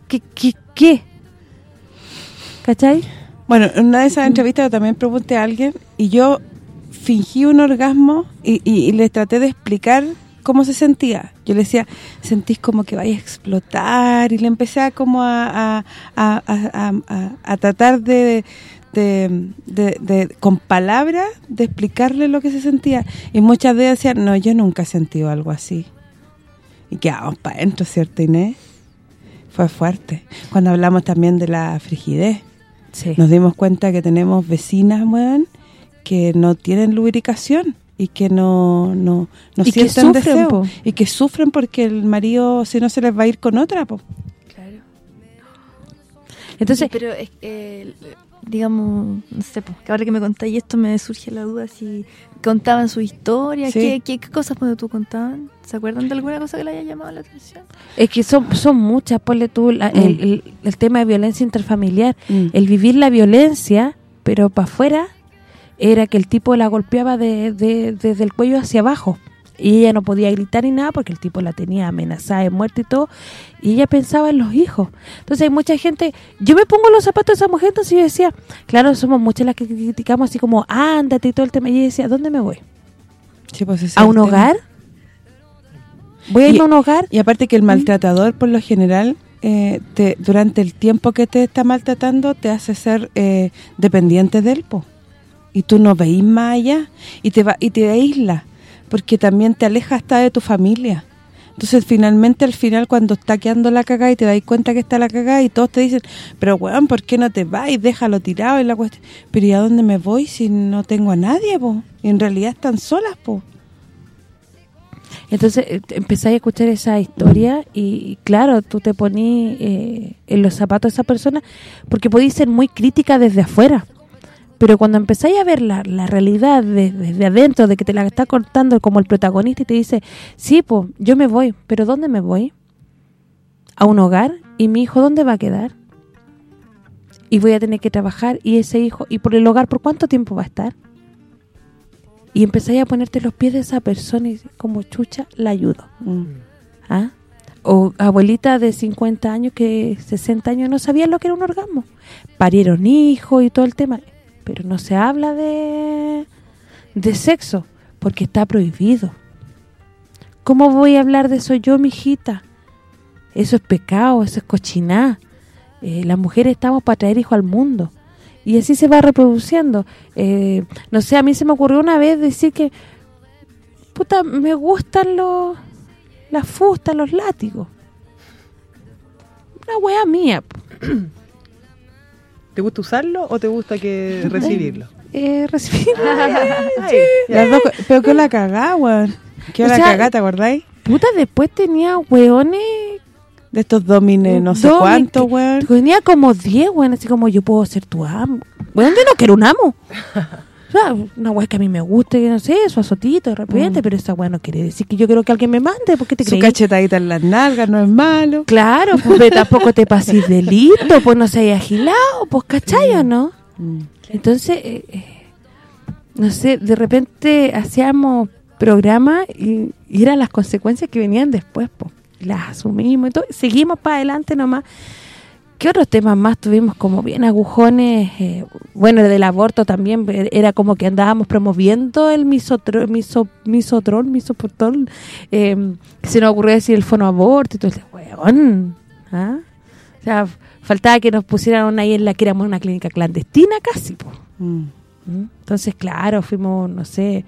¿Qué, qué, qué? ¿Cachai? Bueno, en una de esas entrevistas también pregunté a alguien y yo fingí un orgasmo y, y- y traté de explicar cómo se sentía. Yo le decía, sentís como que vaya a explotar y le empecé a como a, a, a- a- tratar de, de, de- con palabras de explicarle lo que se sentía. Y muchas ellas decían, no, yo nunca he sentido algo así. Y quedamos para adentro, ¿cierto, Inés? Fue fuerte. Cuando hablamos también de la frigidez Sí. nos dimos cuenta que tenemos vecinas, weón, que no tienen lubricación y que no no, no Y que sienten sufren, deseo po. y que sufren porque el marido si no se les va a ir con otra, po. Claro. Entonces, pero es, eh, digamos, no sé, pues, que ahora que me contáis esto me surge la duda si contaban su historia, Sí. ¿qué, qué, qué cosas cuando tú contaban? ¿Se acuerdan de alguna cosa que le haya llamado la atención? Es que son, son muchas, ponle tú la- el, el- el tema de violencia intrafamiliar. Mm. El vivir la violencia, pero para afuera, era que el tipo la golpeaba de, de- desde el cuello hacia abajo. Y ella no podía gritar ni nada porque el tipo la tenía amenazada de muerte y todo. Y ella pensaba en los hijos. Entonces hay mucha gente... Yo me pongo los zapatos de esa mujer, entonces yo decía... Claro, somos muchas las que criticamos así como... Ándate y todo el tema. Y ella decía, ¿dónde me voy? Sí, pues ¿A un tema. hogar? ¿Voy a Y- a un hogar? Y aparte que el maltratador, por lo general, eh, te, durante el tiempo que te está maltratando, te hace ser eh, dependiente de él, po. Y tú no veís más allá y te va y te aísla, porque también te aleja hasta de tu familia. Entonces, finalmente, al final, cuando está quedando la cagada y te das cuenta que está la cagada y todos te dicen, pero weón, ¿por qué no te vas? Déjalo tirado y la cuestión. Pero ¿y a dónde me voy si no tengo a nadie, po? Y en realidad están solas, po. Entonces eh, empezáis a escuchar esa historia y, y claro, tú te ponís eh, en los zapatos de esa persona porque podéis ser muy crítica desde afuera. Pero cuando empezáis a ver la, la realidad de- desde adentro, de que te la está contando como el protagonista y te dice, sí, pues yo me voy, pero ¿dónde me voy? ¿A un hogar? ¿Y mi hijo dónde va a quedar? Y voy a tener que trabajar y ese hijo, ¿y por el hogar por cuánto tiempo va a estar? Y empezáis a ponerte los pies de esa persona y como chucha, la ayudo. Mm. ¿Ah? O abuelita de 50 años que 60 años no sabían lo que era un orgasmo. Parieron hijos y todo el tema. Pero no se habla de, de sexo porque está prohibido. ¿Cómo voy a hablar de eso yo, mijita? Eso es pecado, eso es cochiná. Eh, las mujeres estamos para traer hijos al mundo. Y así se va reproduciendo. Eh, no sé, a mí se me ocurrió una vez decir que puta, me gustan los las fustas, los látigos. Una wea mía. (clears throat) ¿Te gusta usarlo o te gusta que (laughs) recibirlo? Eh, recibir. (laughs) Las dos pero que la cagá, weón. Que la sea, cagá, ¿te acordáis? Puta, después tenía weones... De estos domines no sé Domi- cuánto, que- weón. Tenía como 10, weón, así como yo puedo ser tu amo. Bueno, yo no quiero un amo. (laughs) Sea, una wea que a mí me guste, que no sé, su azotito de repente, pero esa wea no quiere decir que yo quiero que alguien me mande, ¿por qué te Su cachetadita en las nalgas no es malo. Claro, pues tampoco te pases delito, pues no se haya agilado, pues ¿cachai o no? Mm. Entonces, eh, eh, no sé, de repente hacíamos programas y, y eran las consecuencias que venían después, pues. Las asumimos y todo, seguimos para adelante nomás. ¿Qué otros temas más tuvimos como bien agujones? Eh, bueno, el del aborto también eh, era como que andábamos promoviendo el misotrol, miso, misotrol, misoportol, eh, se nos ocurrió decir el fonoaborto y todo ese weón. ¿ah? O sea, faltaba que nos pusieran ahí en la que éramos una clínica clandestina casi, pues. Mm. ¿Mm? Entonces, claro, fuimos, no sé,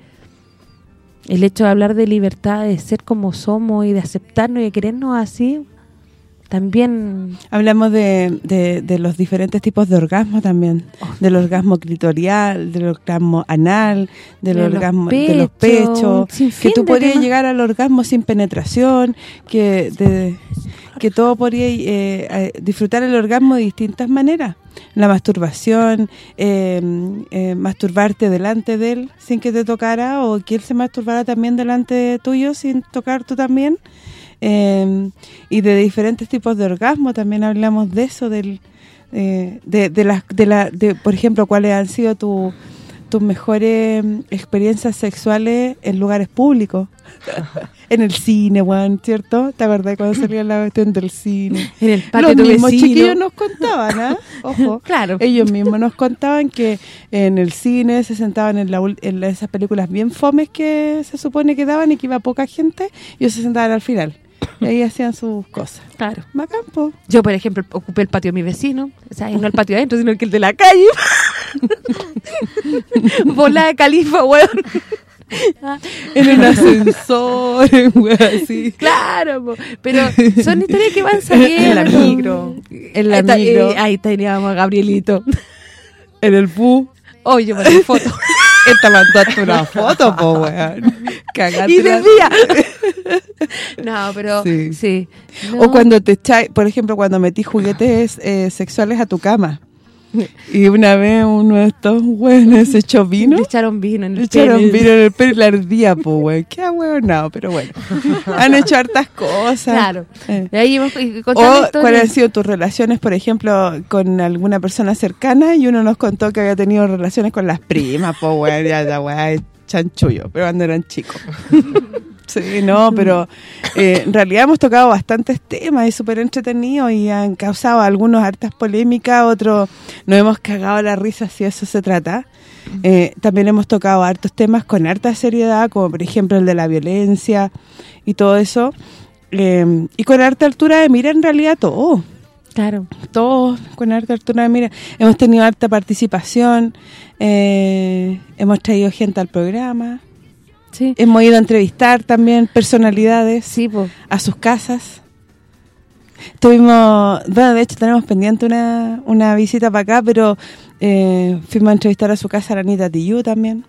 el hecho de hablar de libertad, de ser como somos y de aceptarnos y de querernos así, también... Hablamos de, de, de los diferentes tipos de orgasmo también. Del orgasmo clitorial, del orgasmo anal, del De los orgasmo de los pechos, Que tú podrías llegar al orgasmo sin penetración, que que todo podría eh, eh, disfrutar el orgasmo de distintas maneras. La masturbación, eh, eh, masturbarte delante de él sin que te tocara o que él se masturbara también delante tuyo sin tocar tú también. Eh, y de diferentes tipos de orgasmo también hablamos de eso del eh, de, de las de la de por ejemplo cuáles han sido tu- tus mejores experiencias sexuales en lugares públicos (laughs) en el cine weón, ¿cierto? ¿te acordás cuando salía la cuestión del cine? En el los mismos chiquillos nos contaban ¿ah? (laughs) ojo Claro. ellos mismos nos contaban que en el cine se sentaban en, la, en esas películas bien fomes que se supone que daban y que iba poca gente, y ellos se sentaban al final. Y ahí hacían sus cosas. Claro. Bacán, po. Yo, por ejemplo, ocupé el patio de mi vecino, o sea, no el patio de adentro, sino el que el de la calle. (laughs) Bola de califa, weón. En un ascensor, así. Claro, po. pero son historias que van saliendo. En la micro. En la ahí, está- micro. eh, ahí teníamos a Gabrielito. En el pu. Oye, yo mandé foto. Esta mandaste una foto, po, weón. (laughs) Y de la- día. (laughs) no, pero Sí. sí. O No. cuando te echáis, por ejemplo, cuando metí juguetes eh, sexuales a tu cama. Y una vez uno de estos güeyes se echó vino. Le echaron vino en el Le echaron vino en el pelo y la ardía, po, güey. Qué no, pero bueno. Han hecho hartas cosas. Claro. Eh. Y ahí y contando O cuáles han sido tus relaciones, por ejemplo, con alguna persona cercana y uno nos contó que había tenido relaciones con las primas, po, güey, ya, ya, güey, chanchullo, pero cuando eran chicos. (laughs) Sí, no, pero eh, en realidad hemos tocado bastantes temas, es súper entretenido y han causado algunos hartas polémicas, otros nos hemos cagado la risa si eso se trata. Eh, también hemos tocado hartos temas con harta seriedad, como por ejemplo el de la violencia y todo eso. Eh, y con harta altura de mira en realidad todo Claro. todos con harta altura de mira. Hemos tenido harta participación, eh, hemos traído gente al programa, Sí. hemos ido a entrevistar también personalidades Sí, a sus casas. Tuvimos, bueno, de hecho tenemos pendiente una, una visita para acá, pero eh, fuimos a entrevistar a su casa a la Anita Tillú también.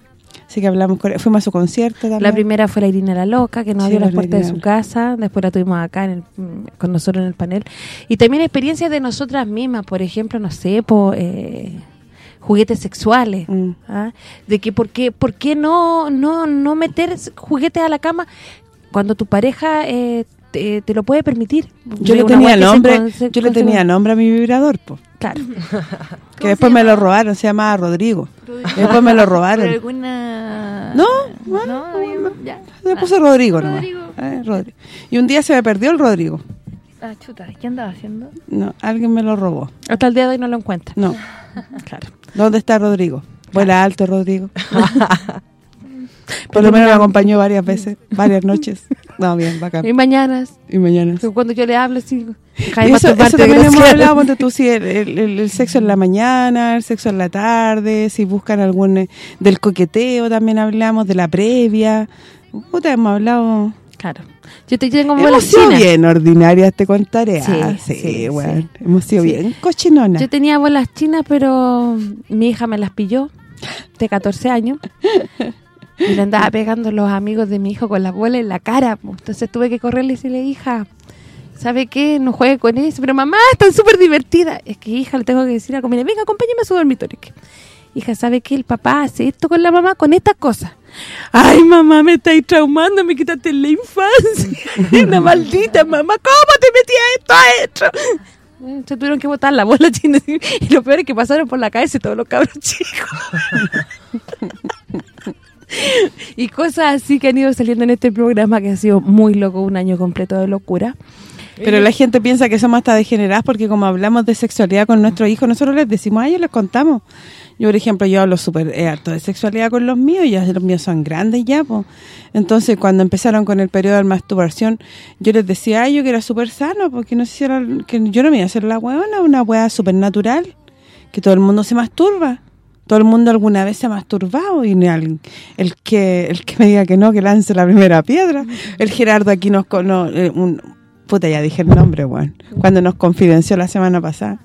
Así que hablamos con fuimos a su concierto también. La primera fue la Irina la Loca, que nos Sí, abrió las la puertas de su casa. Después la tuvimos acá en el- mm, con nosotros en el panel. Y también experiencias de nosotras mismas. Por ejemplo, no sé, po, eh, juguetes sexuales. Mm. ¿ah? De que por qué, por qué no, no, no meter juguetes a la cama cuando tu pareja eh, te, te lo puede permitir. Yo le tenía nombre, se yo le tenía nombre a mi vibrador, pues. Claro. (laughs) Que después me lo robaron, se llamaba Rodrigo. Y después me lo robaron. ¿Por alguna...? No, bueno, no, había- ya. Le puse Rodrigo nomás. Rodrigo. Eh, Rodrigo. Y un día se me perdió el Rodrigo. Ah, chuta, ¿qué andaba haciendo? No, alguien me lo robó. Hasta el día de hoy no lo encuentra. No. (laughs) Claro. ¿Dónde está Rodrigo? Vuela alto, Rodrigo. (laughs) Por lo menos me acompañó varias veces, varias noches. No, bien, bacán. Y mañanas, Y mañana. cuando yo le hablo, sí. Eso, eso también hemos hablado, ponte tú, (laughs) sí, el, el- el- el sexo en la mañana, el sexo en la tarde, si buscan algún... eh, Del coqueteo también hablamos, de la previa. Puta, hemos hablado... Claro. Yo te tengo Hemos bolas sido bien ordinarias, te contaré. Sí, ah, sí, sí, sí. weón. Hemos sido bien cochinonas. Yo tenía bolas chinas, pero mi hija me las pilló de 14 años. Y le andaba pegando los amigos de mi hijo con las bolas en la cara. Entonces tuve que correrle y decirle, hija, ¿sabe qué? No juegue con eso. Pero mamá, están súper divertidas. Es que, hija, le tengo que decir a comer, venga, acompáñame a su dormitorio. Hija, ¿sabe qué? El papá hace esto con la mamá, con estas cosas. Ay, mamá, me estáis traumando, me quitaste la infancia. (laughs) Una maldita mamá, ¿cómo te metías esto adentro? Eh, Se tuvieron que botar la bola (laughs) china. Y lo peor es que pasaron por la calle todos los cabros chicos. (laughs) y cosas así que han ido saliendo en este programa que ha sido muy loco, un año completo de locura. Pero la gente piensa que somos hasta degeneradas porque como hablamos de sexualidad con nuestros hijos, nosotros les decimos a ellos, les contamos. Yo, por ejemplo, yo hablo súper eh, harto de sexualidad con los míos, ya los míos son grandes ya, pues. Entonces, cuando empezaron con el periodo de masturbación, yo les decía a ellos que era súper sano, porque no se que yo no me iba a hacer la hueona, una hueá súper natural, que todo el mundo se masturba. Todo el mundo alguna vez se ha masturbado y al- el que el que me diga que no, que lance la primera piedra. El Gerardo aquí nos... no, eh, un, puta, ya dije el nombre, weón. Cuando nos confidenció la semana pasada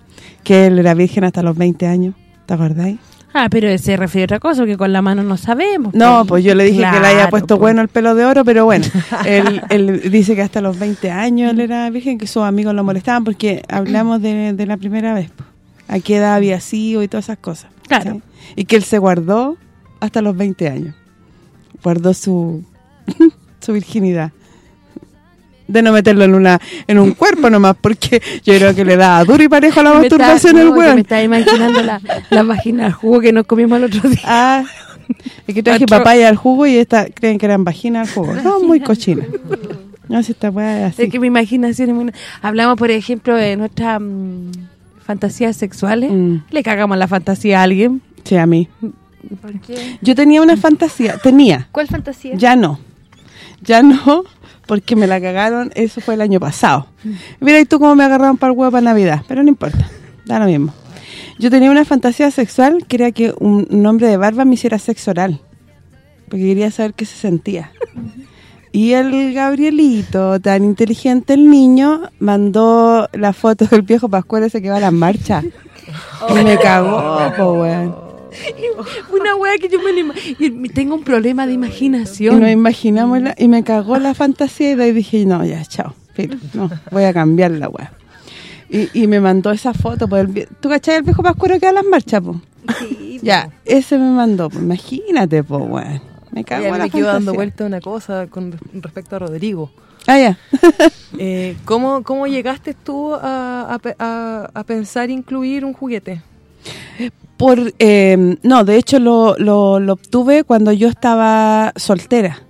que él era virgen hasta los 20 años. ¿Te acordáis? Ah, pero se refiere a otra cosa, porque con la mano no sabemos. No, pues yo le dije que le haya puesto pues. bueno el pelo de oro, pero bueno, (laughs) él, él dice que hasta los 20 años él era virgen, que sus amigos lo molestaban porque hablamos de, de la primera vez, po. a qué edad había sido y todas esas cosas. Claro. ¿sí? Y que él se guardó hasta los 20 años. Guardó su (laughs) su virginidad. De no meterlo en una en un cuerpo nomás, porque yo creo que le da duro y parejo a la Me está- masturbación no, el Me estaba imaginando la, la vagina al jugo que nos comimos el otro día. Ah, es que traje Otro- papaya al jugo y esta creen que eran vagina al jugo. No, muy cochina. No, si esta weá es así. Es que mi imaginación es muy... Hablamos, por ejemplo, de nuestras mm, fantasías sexuales. Mm. Le cagamos la fantasía a alguien. Sí, a mí. ¿Por qué? Yo tenía una fantasía, tenía, ¿Cuál fantasía? ya no. Ya no, porque me la cagaron, eso fue el año pasado. Mira, y tú cómo me agarraron para el huevo para Navidad, pero no importa, da lo mismo. Yo tenía una fantasía sexual que era que un, hombre de barba me hiciera sexo oral, porque quería saber qué se sentía. Y el Gabrielito, tan inteligente el niño, mandó la foto del viejo Pascual ese que va a las marchas. Y me cagó, po, weón. (laughs) Una wea que yo me y Tengo un problema de Y imaginación. nos imaginamos la- y me cagó la fantasía y de ahí dije, no, ya, chao, filo, no, voy a cambiar la weá. Y, y me mandó esa foto. Pues, el ¿Tú cachai el viejo pascuero que da las marchas, po? Ya, ese me mandó. Pues, imagínate, pues, weón. Me cago en la me quedo dando vuelta una cosa con res- respecto a Rodrigo. Ah, ya. (laughs) Eh, ¿cómo, ¿Cómo llegaste tú a, a pe- a- a pensar incluir un juguete? Por, eh, no, de hecho lo, lo, lo obtuve cuando yo estaba soltera.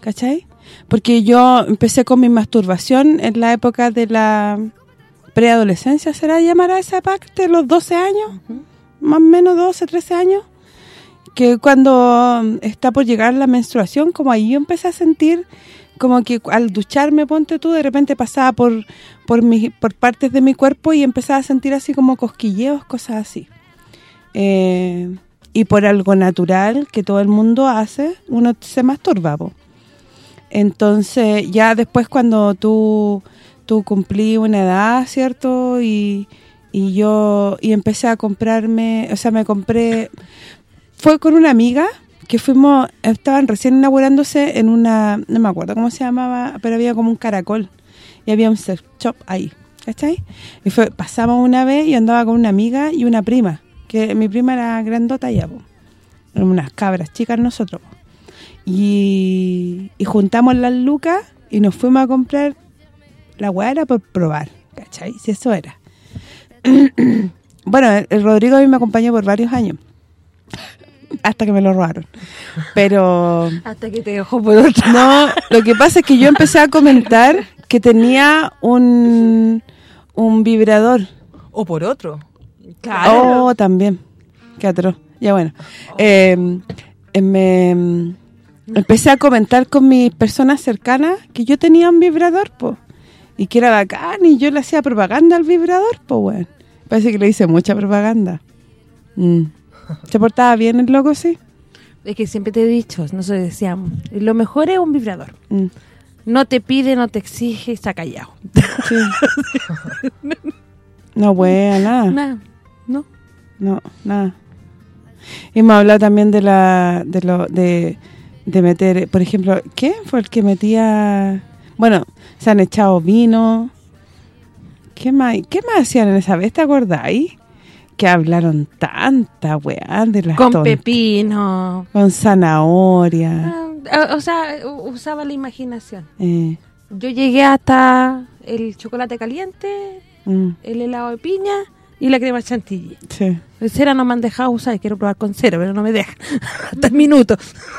¿Cachai? Porque yo empecé con mi masturbación en la época de la preadolescencia, ¿será llamar a esa parte? Los 12 años, más o menos 12, 13 años. Que cuando mm, está por llegar la menstruación, como ahí yo empecé a sentir como que al ducharme, ponte tú, de repente pasaba por por mi, por partes de mi cuerpo y empezaba a sentir así como cosquilleos, cosas así. Eh, y por algo natural que todo el mundo hace, uno se masturba. Entonces, ya después cuando tú tú cumplí una edad, ¿cierto? Y, y yo y empecé a comprarme, o sea, me compré fue con una amiga que fuimos, estaban recién inaugurándose en una, no me acuerdo cómo se llamaba, pero había como un caracol y había un sex shop ahí, ¿cachai? Y fue, pasamos una vez y andaba con una amiga y una prima, que mi prima era grandota ya, po. Unas cabras chicas nosotros, po. Y, y juntamos las lucas y nos fuimos a comprar la era por probar, ¿cachai? Si eso era. (clears throat) bueno, el, el Rodrigo a mí me acompañó por varios años. Hasta que me lo robaron. Pero Hasta que te dejó por otra. no, lo que pasa es que yo empecé a comentar que tenía un un vibrador. ¿O por otro? Oh, también. Qué atroz. Ya bueno. Eh, me empecé a comentar con mis personas cercanas que yo tenía un vibrador, po. Y que era bacán y yo le hacía propaganda al vibrador, po, weón. Parece que le hice mucha propaganda. Mm. ¿Se portaba bien el loco, sí? Es que siempre te he dicho, no se decíamos, lo mejor es un vibrador. Mm. No te pide, no te exige, está callado. Sí. (laughs) no, weón, nada. Nada, ¿no? Nada. Y hemos hablado también de la de lo de, de meter, por ejemplo, ¿qué fue el que metía? Bueno, se han echado vino. ¿Qué más qué más hacían en esa vez, te acordáis? Que hablaron tanta weá de las Con pepino. con zanahoria. Ah, o sea, usaba la imaginación. Eh, Yo llegué hasta el chocolate caliente, mm, el helado de piña y la crema chantilly. sí. Cera no me han dejado usar, quiero probar con cera, pero no me dejan. (laughs) Hasta el minuto.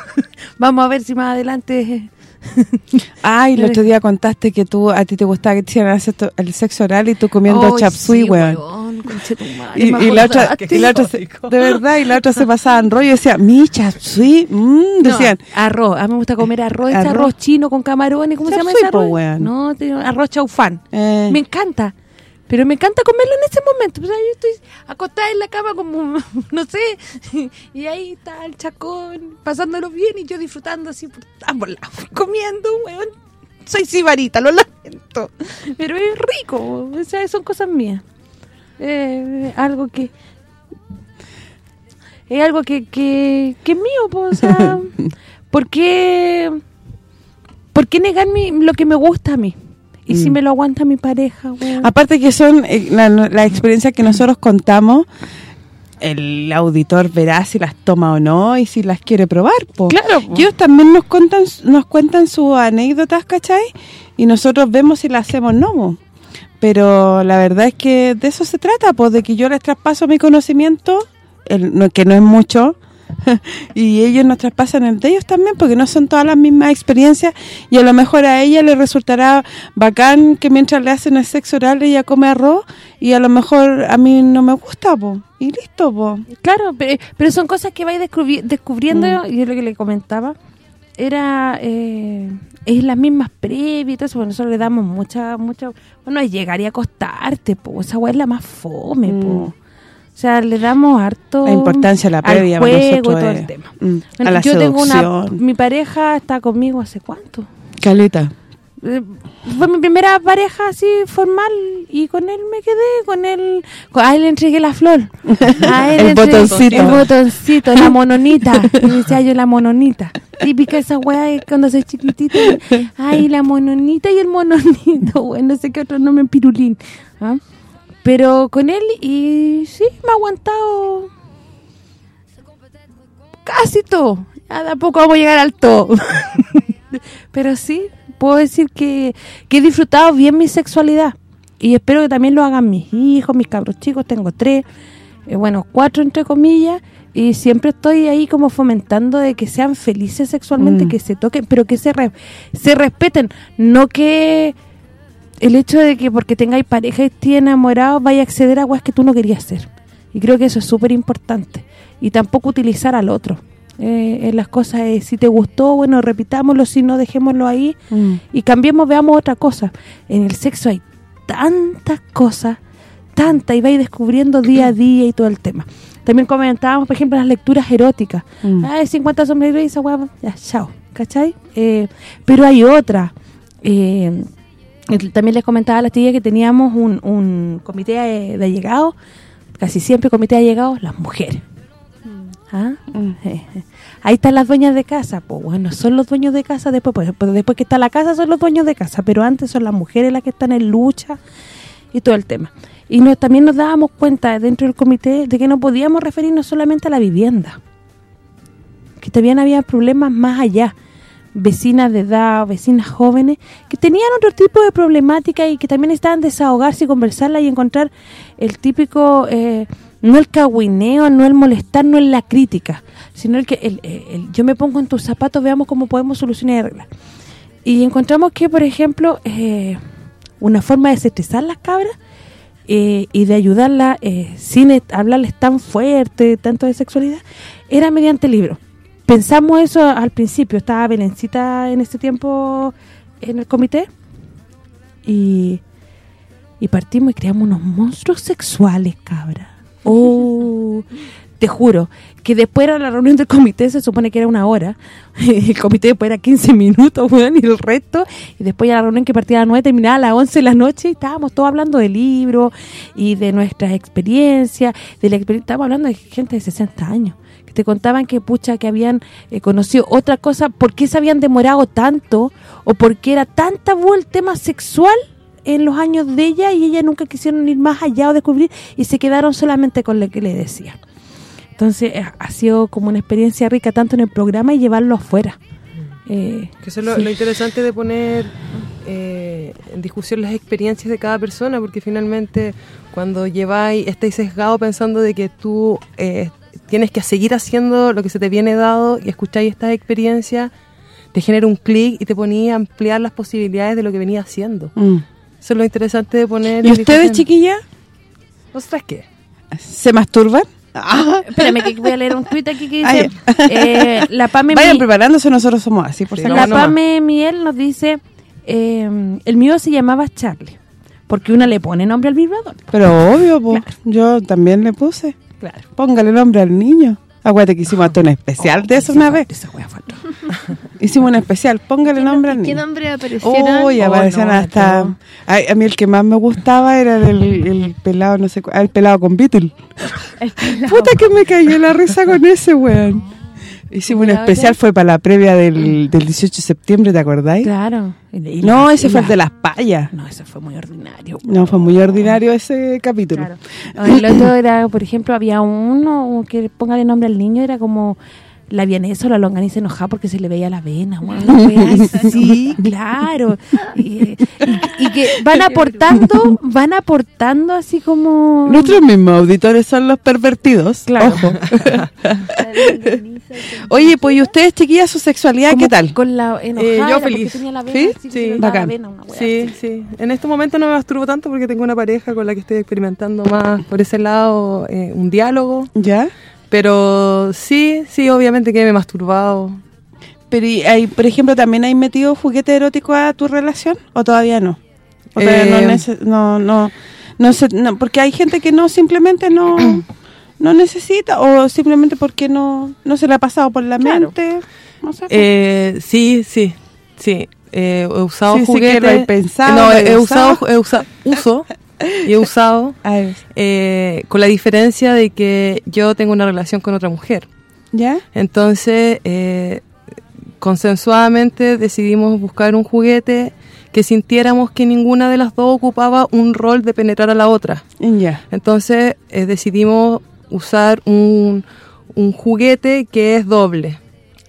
(laughs) Vamos a ver si más adelante... (laughs) Ay, el otro día contaste que tú a ti te gustaba que te hicieran el sexo- oral y tú comiendo Ay, chapsui, sí, weón. weón, Y, y la otra, y la otra se- de verdad, y la otra se pasaba en rollo y decía, mi chapsui, mm, No, decían, arroz. A mí me gusta comer arroz, ese Arroz. arroz, chino con camarones, ¿cómo se llama ese po, arroz? weón. No, arroz chaufán. eh, Me encanta. Pero me encanta comerlo en ese momento. O sea, yo estoy acostada en la cama como, (laughs) no sé, (laughs) y ahí está el chacón, pasándolo bien y yo disfrutando así por ambos lados, comiendo, weón. Soy sibarita, lo lamento. Pero es rico, o sea, son cosas mías. Eh, algo que... Es algo que, que, que es mío, po, o sea, (laughs) ¿por qué, ¿por qué negar mi, lo que me gusta a mí? Y si Mm. me lo aguanta mi pareja, aparte que son eh, la, la experiencia que nosotros contamos, el auditor verá si las toma o no y si las quiere probar, po. Claro, po. Ellos también nos cuentan nos cuentan sus anécdotas, ¿cachai? Y nosotros vemos si las hacemos o no. Pero la verdad es que de eso se trata, pues de que yo les traspaso mi conocimiento, el, que no es mucho, (laughs) y ellos nos traspasan el de ellos también, porque no son todas las mismas experiencias, y a lo mejor a ella le resultará bacán que mientras le hacen el sexo oral ella come arroz, y a lo mejor a mí no me gusta, po. y listo, po. Claro, pero, pero son cosas que vais descubri- descubriendo, Mm. y es lo que le comentaba, era eh, es las mismas previas y todo eso, bueno, nosotros le damos mucha, mucha, bueno, es llegar y acostarte, po, esa weá es la más fome, po. O sea, le damos harto La importancia de la previa juego y todo es- el tema. mm, Bueno, a la yo tengo una, mi pareja está conmigo hace cuánto? Caleta. Eh, fue mi primera pareja así formal y con él me quedé, con él con, a él le entregué la flor. (laughs) A él El entregué botoncito. El botoncito, la mononita. (laughs) Y decía yo la mononita. Típica esa weá cuando soy chiquitita. Ay, la mononita y el mononito. (laughs) Bueno, no sé qué otro nombre, pirulín. ¿ah? Pero con él y sí, me ha aguantado casi todo. Ya de a poco vamos a llegar al todo. (laughs) Pero sí, puedo decir que, que he disfrutado bien mi sexualidad. Y espero que también lo hagan mis hijos, mis cabros chicos. Tengo tres, eh, bueno, cuatro entre comillas. Y siempre estoy ahí como fomentando de que sean felices sexualmente, Mm. que se toquen, pero que se, re- se respeten. No que el hecho de que porque tengáis pareja y estés enamorado vaya a acceder a cosas que tú no querías hacer. Y creo que eso es súper importante. Y tampoco utilizar al otro. Eh, en las cosas, eh, si te gustó, bueno, repitámoslo, si no, dejémoslo ahí Mm. y cambiemos, veamos otra cosa. En el sexo hay tantas cosas, tantas, y vais descubriendo día a día y todo el tema. También comentábamos, por ejemplo, las lecturas eróticas. Mm. Ah, 50 sombras de Grey, esa hueá, ya, chao, ¿cachai? Eh, pero hay otra. Eh, también les comentaba a las chicas que teníamos un, un comité de, de allegados, casi siempre comité de allegados, las mujeres. ¿Ah? Mm. Eh, (laughs) eh. Ahí están las dueñas de casa, pues bueno, son los dueños de casa después, pues, pues, después que está la casa son los dueños de casa, pero antes son las mujeres las que están en lucha y todo el tema. Y nos, también nos dábamos cuenta dentro del comité de que no podíamos referirnos solamente a la vivienda, que también había problemas más allá, vecinas de edad, vecinas jóvenes, que tenían otro tipo de problemática y que también estaban desahogarse y conversarla y encontrar el típico, eh, no el cagüineo, no el molestar, no el la crítica, sino el que el, yo me pongo en tus zapatos, veamos cómo podemos solucionar y encontramos que, por ejemplo, eh, una forma de desestresar las cabras eh, y de ayudarlas sin hablarles tan fuerte, tanto de sexualidad, era mediante libros. Pensamos eso al principio, estaba Belencita en ese tiempo en el comité y, y partimos y creamos unos monstruos sexuales, cabra. (laughs) Oh, te juro, que después era la reunión del comité, se supone que era una hora, (laughs) el comité después era 15 minutos, weón, y el resto, y después ya la reunión que partía a las 9 terminaba a las 11 de la noche, y estábamos todos hablando de libros y de nuestras experiencias, de la experiencia, estábamos hablando de gente de 60 años, que te contaban que, pucha, que habían eh, conocido otra cosa, por qué se habían demorado tanto, o por qué era tan tabú el tema sexual en los años de ella y ella nunca quisieron ir más allá o descubrir y se quedaron solamente con lo que le decía. Entonces eh, ha sido como una experiencia rica tanto en el programa y llevarlo afuera. Eh, Que eso es lo, lo interesante de poner eh, en discusión las experiencias de cada persona, porque finalmente cuando lleváis, estáis sesgado pensando de que tú eh, tienes que seguir haciendo lo que se te viene dado y escucháis estas experiencias, te genera un clic y te ponía a ampliar las posibilidades de lo que venía haciendo. Mm. Eso es lo interesante de poner... ¿Y ustedes, chiquillas, ¿Vosotras qué? se masturban? Ah, (laughs) espérame que voy a leer un tuit aquí que dice eh, la Pame (laughs) Vayan Mi- preparándose, nosotros somos así, por Sí, si no, la. Pame Miel nos dice eh, el mío se llamaba Charlie porque una le pone nombre al vibrador. Pero obvio, po, yo también le puse. Claro. Póngale nombre al niño. Acuérdate que hicimos hasta un especial de eso una vez. Esa wea. (laughs) Hicimos un especial, póngale nombre al ¿Qué niño. nombre aparecieron? Uy, Oh, aparecían no, hasta... no. Ay, a mí el que más me gustaba era el, el pelado, no sé, ah, el pelado con Beatle. (laughs) Puta que me cayó la risa con ese, weón. Hicimos un ¿Pelado especial, fue para la previa del, del 18 de septiembre, ¿te acordáis? Claro. Y- No, la- ese fue el de las payas. No, ese fue muy ordinario. No, fue muy ordinario ese capítulo. Claro. El otro (coughs) era, por ejemplo, había uno que póngale nombre al niño, era como la vienesa o la longaniza enojada porque se le veía la vena, bueno, wea así, (laughs) claro. Y, y- y que (laughs) van aportando, van aportando así como... Nuestros mismos auditores son los pervertidos. Claro. Ojo. (laughs) Oye, pues ¿y ustedes, chiquillas, su sexualidad qué tal? Con la enojada, Eh, yo feliz. tenía la vena, ¿Sí? Sí. la Bacán. vena, una wea Sí, así. sí. En este momento no me masturbo tanto porque tengo una pareja con la que estoy experimentando más por ese lado, eh, un diálogo. ¿Ya? Pero sí, sí, obviamente que me he masturbado. Pero, y hay, por ejemplo, ¿también hay metido juguete erótico a tu relación? ¿O todavía no? ¿O todavía no, Eh, nece- no, no, no, se- no, Porque hay gente que no, simplemente no (coughs) no necesita, o simplemente porque no no se le ha pasado por la Claro. mente, no sé. Eh, sí, sí, sí. eh, he usado Sí, sí que juguetes. lo he pensado, no, he, he usado, usado. he usado, uso (laughs) y (laughs) he usado eh, con la diferencia de que yo tengo una relación con otra mujer. ¿Ya? Entonces, eh, consensuadamente decidimos buscar un juguete que sintiéramos que ninguna de las dos ocupaba un rol de penetrar a la otra. Ya. Entonces, eh, decidimos usar un, un juguete que es doble.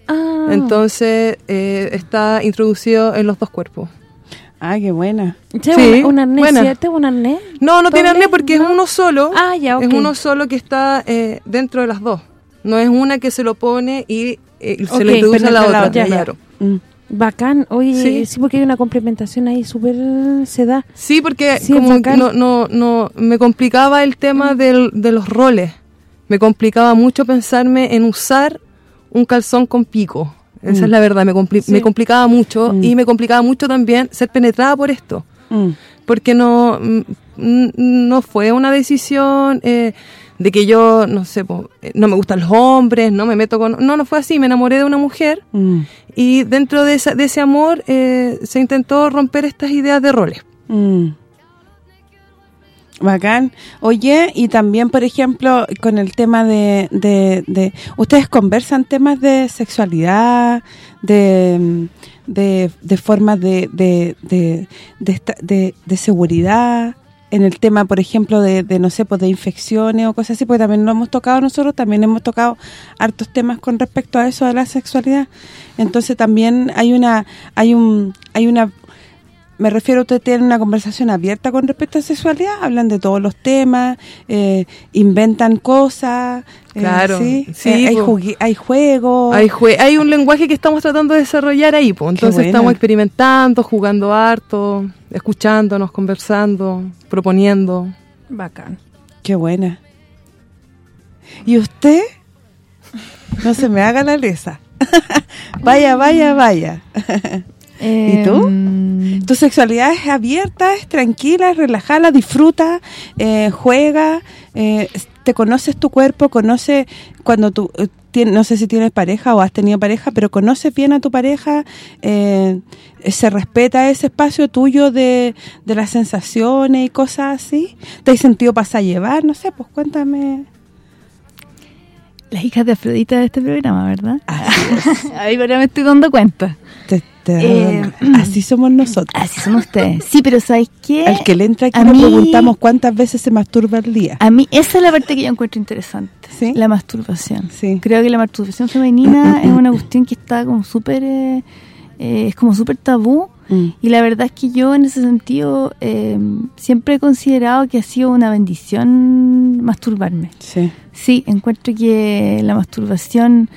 Ah, Entonces, eh, está introducido en los dos cuerpos. Ah, qué buena. ¿Che, sí, un, arnés, buena. ¿cierto? ¿Un arnés? No, no tiene arnés porque ¿No? es uno solo. Ah, ya, ok. Es uno solo que está eh, dentro de las dos. No es una que se lo pone y eh, se lo introduce a la otra. la otra, ya. claro. Mm. Bacán. Oye, sí. Sí. porque hay una complementación ahí súper se da. Sí, porque Sí, como no, no, no, me complicaba el tema del, de los roles. Me complicaba mucho pensarme en usar un calzón con pico. Esa Mm. es la verdad, me, compli- Sí. me complicaba mucho Mm. y me complicaba mucho también ser penetrada por esto. Mm. Porque no, mm, no fue una decisión eh, de que yo, no sé, po, eh, no me gustan los hombres, no me meto con... No, no fue así, me enamoré de una mujer y dentro de, esa- de ese amor eh, se intentó romper estas ideas de roles. Bacán. Oye, y también, por ejemplo, con el tema de... de, de- ¿Ustedes conversan temas de sexualidad, de, de, de formas de, de, de, seguridad? En el tema, por ejemplo, de, de, no sé, pues de infecciones o cosas así, porque también lo hemos tocado nosotros, también hemos tocado hartos temas con respecto a eso de la sexualidad. Entonces también hay una hay un hay una me refiero a usted tiene una conversación abierta con respecto a sexualidad, hablan de todos los temas, eh, inventan cosas, eh, Claro, ¿sí? sí, Eh, hay, po. juegos. Hay, jue- hay un lenguaje que estamos tratando de desarrollar ahí, pues. Entonces estamos experimentando, jugando harto, escuchándonos, conversando, proponiendo. Bacán. Qué buena. ¿Y usted? No se me haga la lesa. (laughs) vaya, vaya, vaya. (laughs) ¿Y tú? Em, Tu sexualidad es abierta, es tranquila, es relajada, disfruta, eh, juega, eh, te conoces tu cuerpo, conoce cuando tú, eh, no sé si tienes pareja o has tenido pareja, pero conoces bien a tu pareja, eh, se respeta ese espacio tuyo de, de las sensaciones y cosas así. ¿Te has sentido pasar a llevar? No sé, pues cuéntame. Las hijas de Afrodita de este programa, ¿verdad? Así (laughs) Ahí ahora me estoy dando cuenta. Te- te- Eh, (clears throat) así somos nosotros. Así son ustedes. Sí, pero ¿sabes qué? Al que le entra aquí mí- preguntamos cuántas veces se masturba al día. A mí esa es la parte que yo encuentro interesante. ¿Sí? La masturbación. Sí. Creo que la masturbación femenina (clears throat) es una cuestión que está como súper... eh, eh, es como súper tabú. Mm. Y la verdad es que yo en ese sentido eh, siempre he considerado que ha sido una bendición masturbarme. Sí. Sí, encuentro que la masturbación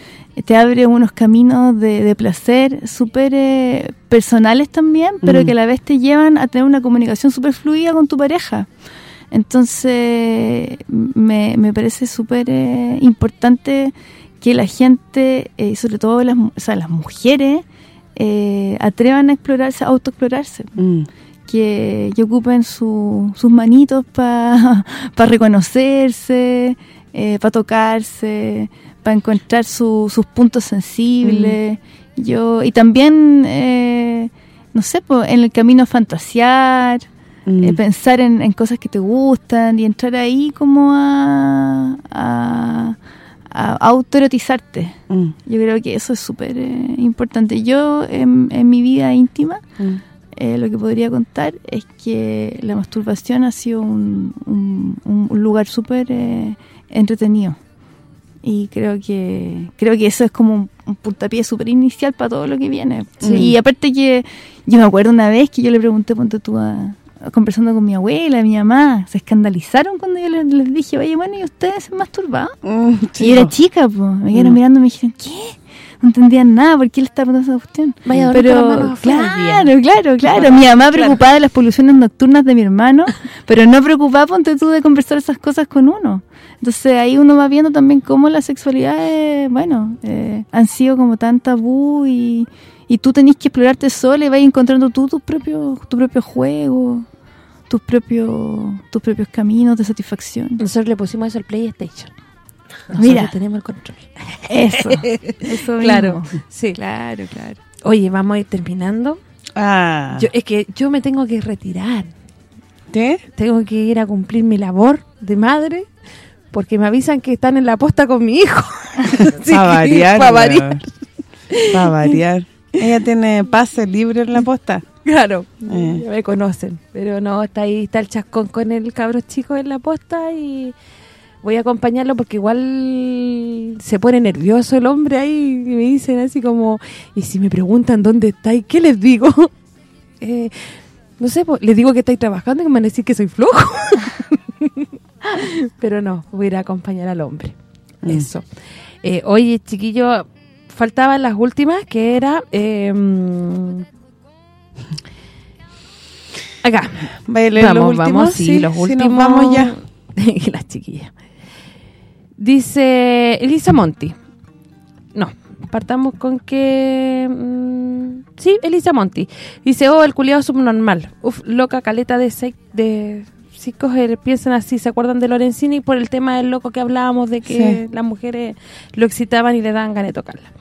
te abre unos caminos de, de placer súper eh, personales también, pero Mm. que a la vez te llevan a tener una comunicación súper fluida con tu pareja. Entonces, me, me parece súper eh, importante que la gente, eh, sobre todo las, o sea, las mujeres, eh, atrevan a explorarse, a autoexplorarse Mm. que, que ocupen su- sus manitos para (laughs) reconocerse, para tocarse, para encontrar su- sus puntos sensibles. yo Y también, eh, no sé, po, en el camino fantasear, Mm. eh, pensar en, en cosas que te gustan y entrar ahí como a, a, a autoerotizarte. Mm. Yo creo que eso es súper eh, importante. Yo, en, en mi vida íntima, Mm. eh, lo que podría contar es que la masturbación ha sido un, un- un lugar súper eh, entretenido. Y creo que creo que eso es como un, un puntapié súper inicial para todo lo que viene. Sí. Y aparte que yo me acuerdo una vez que yo le pregunté, ponte tú, a- conversando con mi abuela, mi mamá, se escandalizaron cuando yo les, les dije, oye, bueno, ¿y ustedes se masturbaban? Mm, y yo era chica, pues. Me quedaron Mm. mirando y me dijeron, ¿qué? No entendían nada, ¿por qué le estaba preguntando esa cuestión? Vaya pero las claro, claro, claro. Mi mamá preocupada de las poluciones nocturnas de mi hermano, (laughs) pero no preocupada, ponte tú, de conversar esas cosas con uno. Entonces ahí uno va viendo también cómo la sexualidad, eh, bueno, eh, han sido como tan tabú y, y tú tenés que explorarte sola y vas encontrando tú tus propios tu propio juego, tus propios tus propios caminos de satisfacción. Nosotros le pusimos eso al PlayStation. Nosotros Mira. tenemos el control. (laughs) Eso, eso (laughs) Claro, mismo. sí. Claro, claro. Oye, vamos a ir terminando. Ah. Yo, es que yo me tengo que retirar. ¿Qué? Tengo que ir a cumplir mi labor de madre porque me avisan que están en la posta con mi hijo. Así Para variar. pa' variar. Para variar. Ella tiene pase libre en la posta. Claro, Eh. me conocen. Pero no, está ahí, está el chascón con el cabro chico en la posta y voy a acompañarlo porque igual se pone nervioso el hombre ahí y me dicen así como, y si me preguntan dónde estáis, ¿qué les digo? (laughs) Eh, no sé, pues, les digo que estáis trabajando y me van a decir que soy flojo. (laughs) Pero no, voy a ir a acompañar al hombre. Mm. Eso. Eh, oye, chiquillo, faltaban las últimas, que era... eh, acá. ¿Vaya a leer vamos, los últimos? vamos, sí, los sí, últimos. nos vamos ya. (laughs) y las chiquillas. Dice Elisa Monti. No, partamos con que... mm, sí, Elisa Monti. Dice, oh, el culiado subnormal. Uf, loca caleta de... sec- de chicos eh, piensan así, se acuerdan de Lorenzini por el tema del loco que hablábamos de que Sí. las mujeres lo excitaban y le daban ganas de tocarla.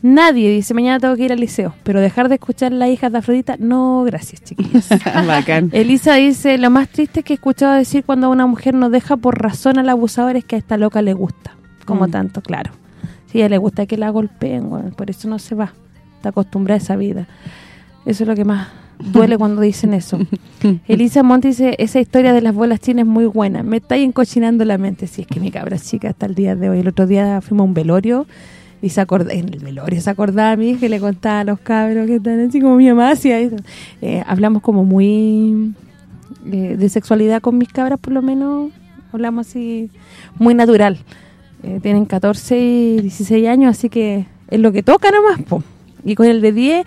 Nadie dice, mañana tengo que ir al liceo, pero dejar de escuchar las hijas de Afrodita, no, gracias, chiquillos. (laughs) Bacán. Elisa dice, lo más triste que he escuchado decir cuando una mujer no deja por razón al abusador es que a esta loca le gusta, como Mm. tanto, claro. Si a ella le gusta que la golpeen, bueno, por eso no se va, está acostumbrada a esa vida. Eso es lo que más duele (laughs) cuando dicen eso. (laughs) Elisa Monti dice, esa historia de las bolas chinas es muy buena, me está encochinando la mente, si es que mi cabra chica hasta el día de hoy. El otro día fuimos a un velorio y se acordaba, en el velorio se acordaba a mí que le contaba a los cabros que están así como mi mamá hacía eso. Eh, hablamos como muy eh, de sexualidad con mis cabras, por lo menos hablamos así muy natural. Eh, tienen 14 y 16 años, así que es lo que toca nomás, po. Y con el de 10,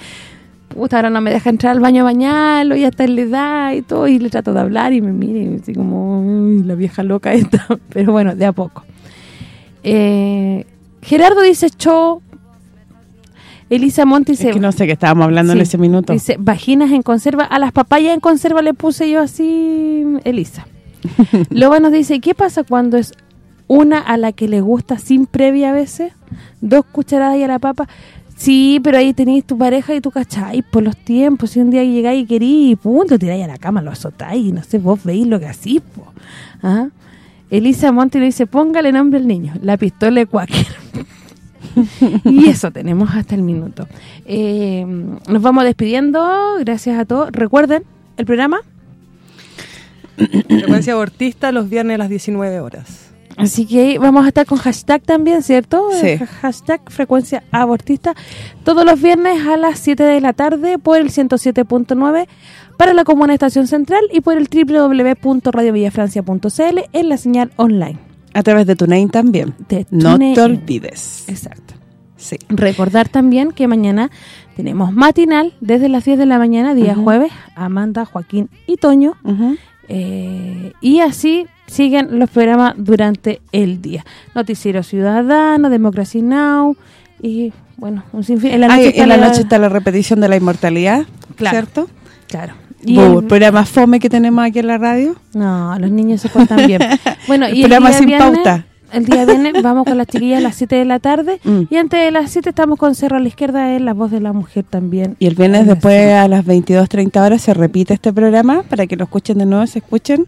puta, ahora no me deja entrar al baño a bañarlo, y hasta le da y todo, y le trato de hablar y me mira y así como, "Uy, la vieja loca esta, (laughs) pero bueno, de a poco. Eh, Gerardo dice cho, Elisa Monti dice... Es que no sé qué estábamos hablando en ese minuto. Dice, vaginas en conserva. A las papayas en conserva le puse yo así, Elisa. (laughs) Loba nos dice, ¿qué pasa cuando es una a la que le gusta sin previa a veces? Dos cucharadas y a la papa. Sí, pero ahí tenéis tu pareja y tú cacháis por los tiempos. Si un día llegáis y queréis, punto, tiráis a la cama, lo azotáis y no sé, vos veis lo que así, po. ¿Ah? Elisa Monti le dice, póngale nombre al niño, la pistola de Quaker. (laughs) y eso tenemos hasta el minuto. Eh, nos vamos despidiendo, gracias a todos. Recuerden, el programa, Frecuencia abortista los viernes a las 19 horas. así que vamos a estar con hashtag también, ¿cierto? Sí. Hashtag frecuencia abortista, todos los viernes a las 7 de la tarde por el 107.9 para la Comuna Estación Central y por el www.radiovillafrancia.cl en la señal online. A través de TuneIn también. De No TuneIn. te olvides. Exacto. Sí. Recordar también que mañana tenemos matinal desde las 10 de la mañana, día jueves, Amanda, Joaquín y Toño. Eh, y así siguen los programas durante el día. Noticiero Ciudadano, Democracy Now! y bueno, un sinfín. En la noche, Ay, está en la noche está la repetición de la inmortalidad, Claro. ¿cierto? Claro. Y el- programa fome que tenemos aquí en la radio. No, los niños se portan bien. (laughs) Bueno, El y el programa día sin viernes, pauta. El día viernes (laughs) vamos con las chiquillas a las 7 de la tarde Mm. y antes de las 7 estamos con Cerro a la Izquierda, es La Voz de la Mujer también. Y el viernes En después a las 22.30 horas se repite este programa para que lo escuchen de nuevo, se escuchen.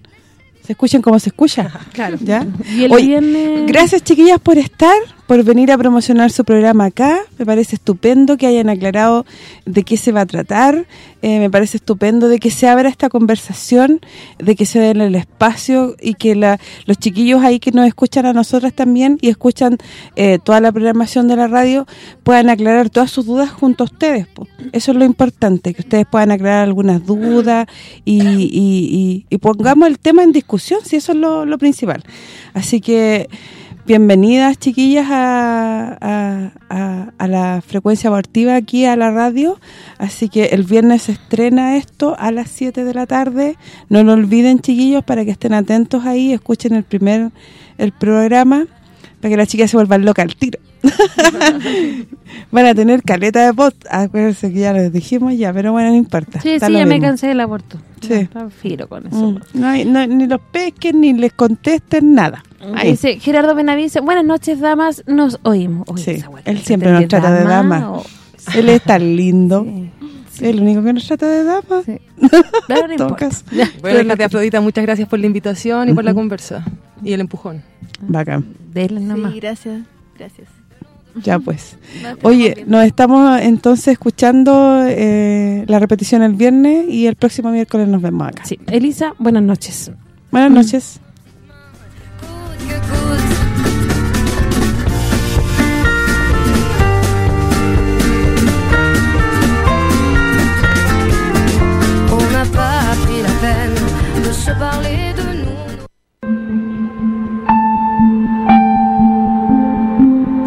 Se escuchen como se escucha. (laughs) Claro. ¿Ya? Y el viernes... Gracias chiquillas por estar, por venir a promocionar su programa acá. Me parece estupendo que hayan aclarado de qué se va a tratar. Eh, me parece estupendo de que se abra esta conversación, de que se den el espacio y que la, los chiquillos ahí que nos escuchan a nosotras también y escuchan eh, toda la programación de la radio puedan aclarar todas sus dudas junto a ustedes. po. Eso es lo importante, que ustedes puedan aclarar algunas dudas y, y- y- y pongamos el tema en discusión, si eso es lo, lo principal. Así que bienvenidas chiquillas a, a- la frecuencia abortiva aquí a la radio. Así que el viernes se estrena esto a las 7 de la tarde. No lo olviden chiquillos para que estén atentos ahí, escuchen el primer el programa para que las chicas se vuelvan locas al tiro. (laughs) Van a tener caleta de pot. Acuérdense que ya les dijimos ya, pero bueno, no importa. Sí, está sí, ya me mismo. cansé del aborto. Sí. Ya, filo con eso. Mm, no hay- no- ni los pesquen, ni les contesten, nada. Ahí. Dice Gerardo Benavides, buenas noches, damas, nos oímos. Oye, Sí, weá, él ¿se siempre nos trata de dama. o- Él es tan lindo. Sí, El único que nos trata de dama. Sí. (laughs) Claro, no En todo importa. caso. Bueno, Katy Afrodita, muchas gracias por la invitación y por la conversa y el empujón. Bacán. Dele nomás. Sí, gracias. Gracias. Ya pues. Oye, nos estamos entonces escuchando eh, la repetición el viernes y el próximo miércoles nos vemos acá. Sí. Elisa, buenas noches. Buenas noches. On n'a pas pris la peine de se parler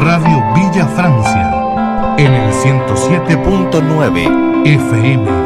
Radio Villa Francia. En el 107.9 FM.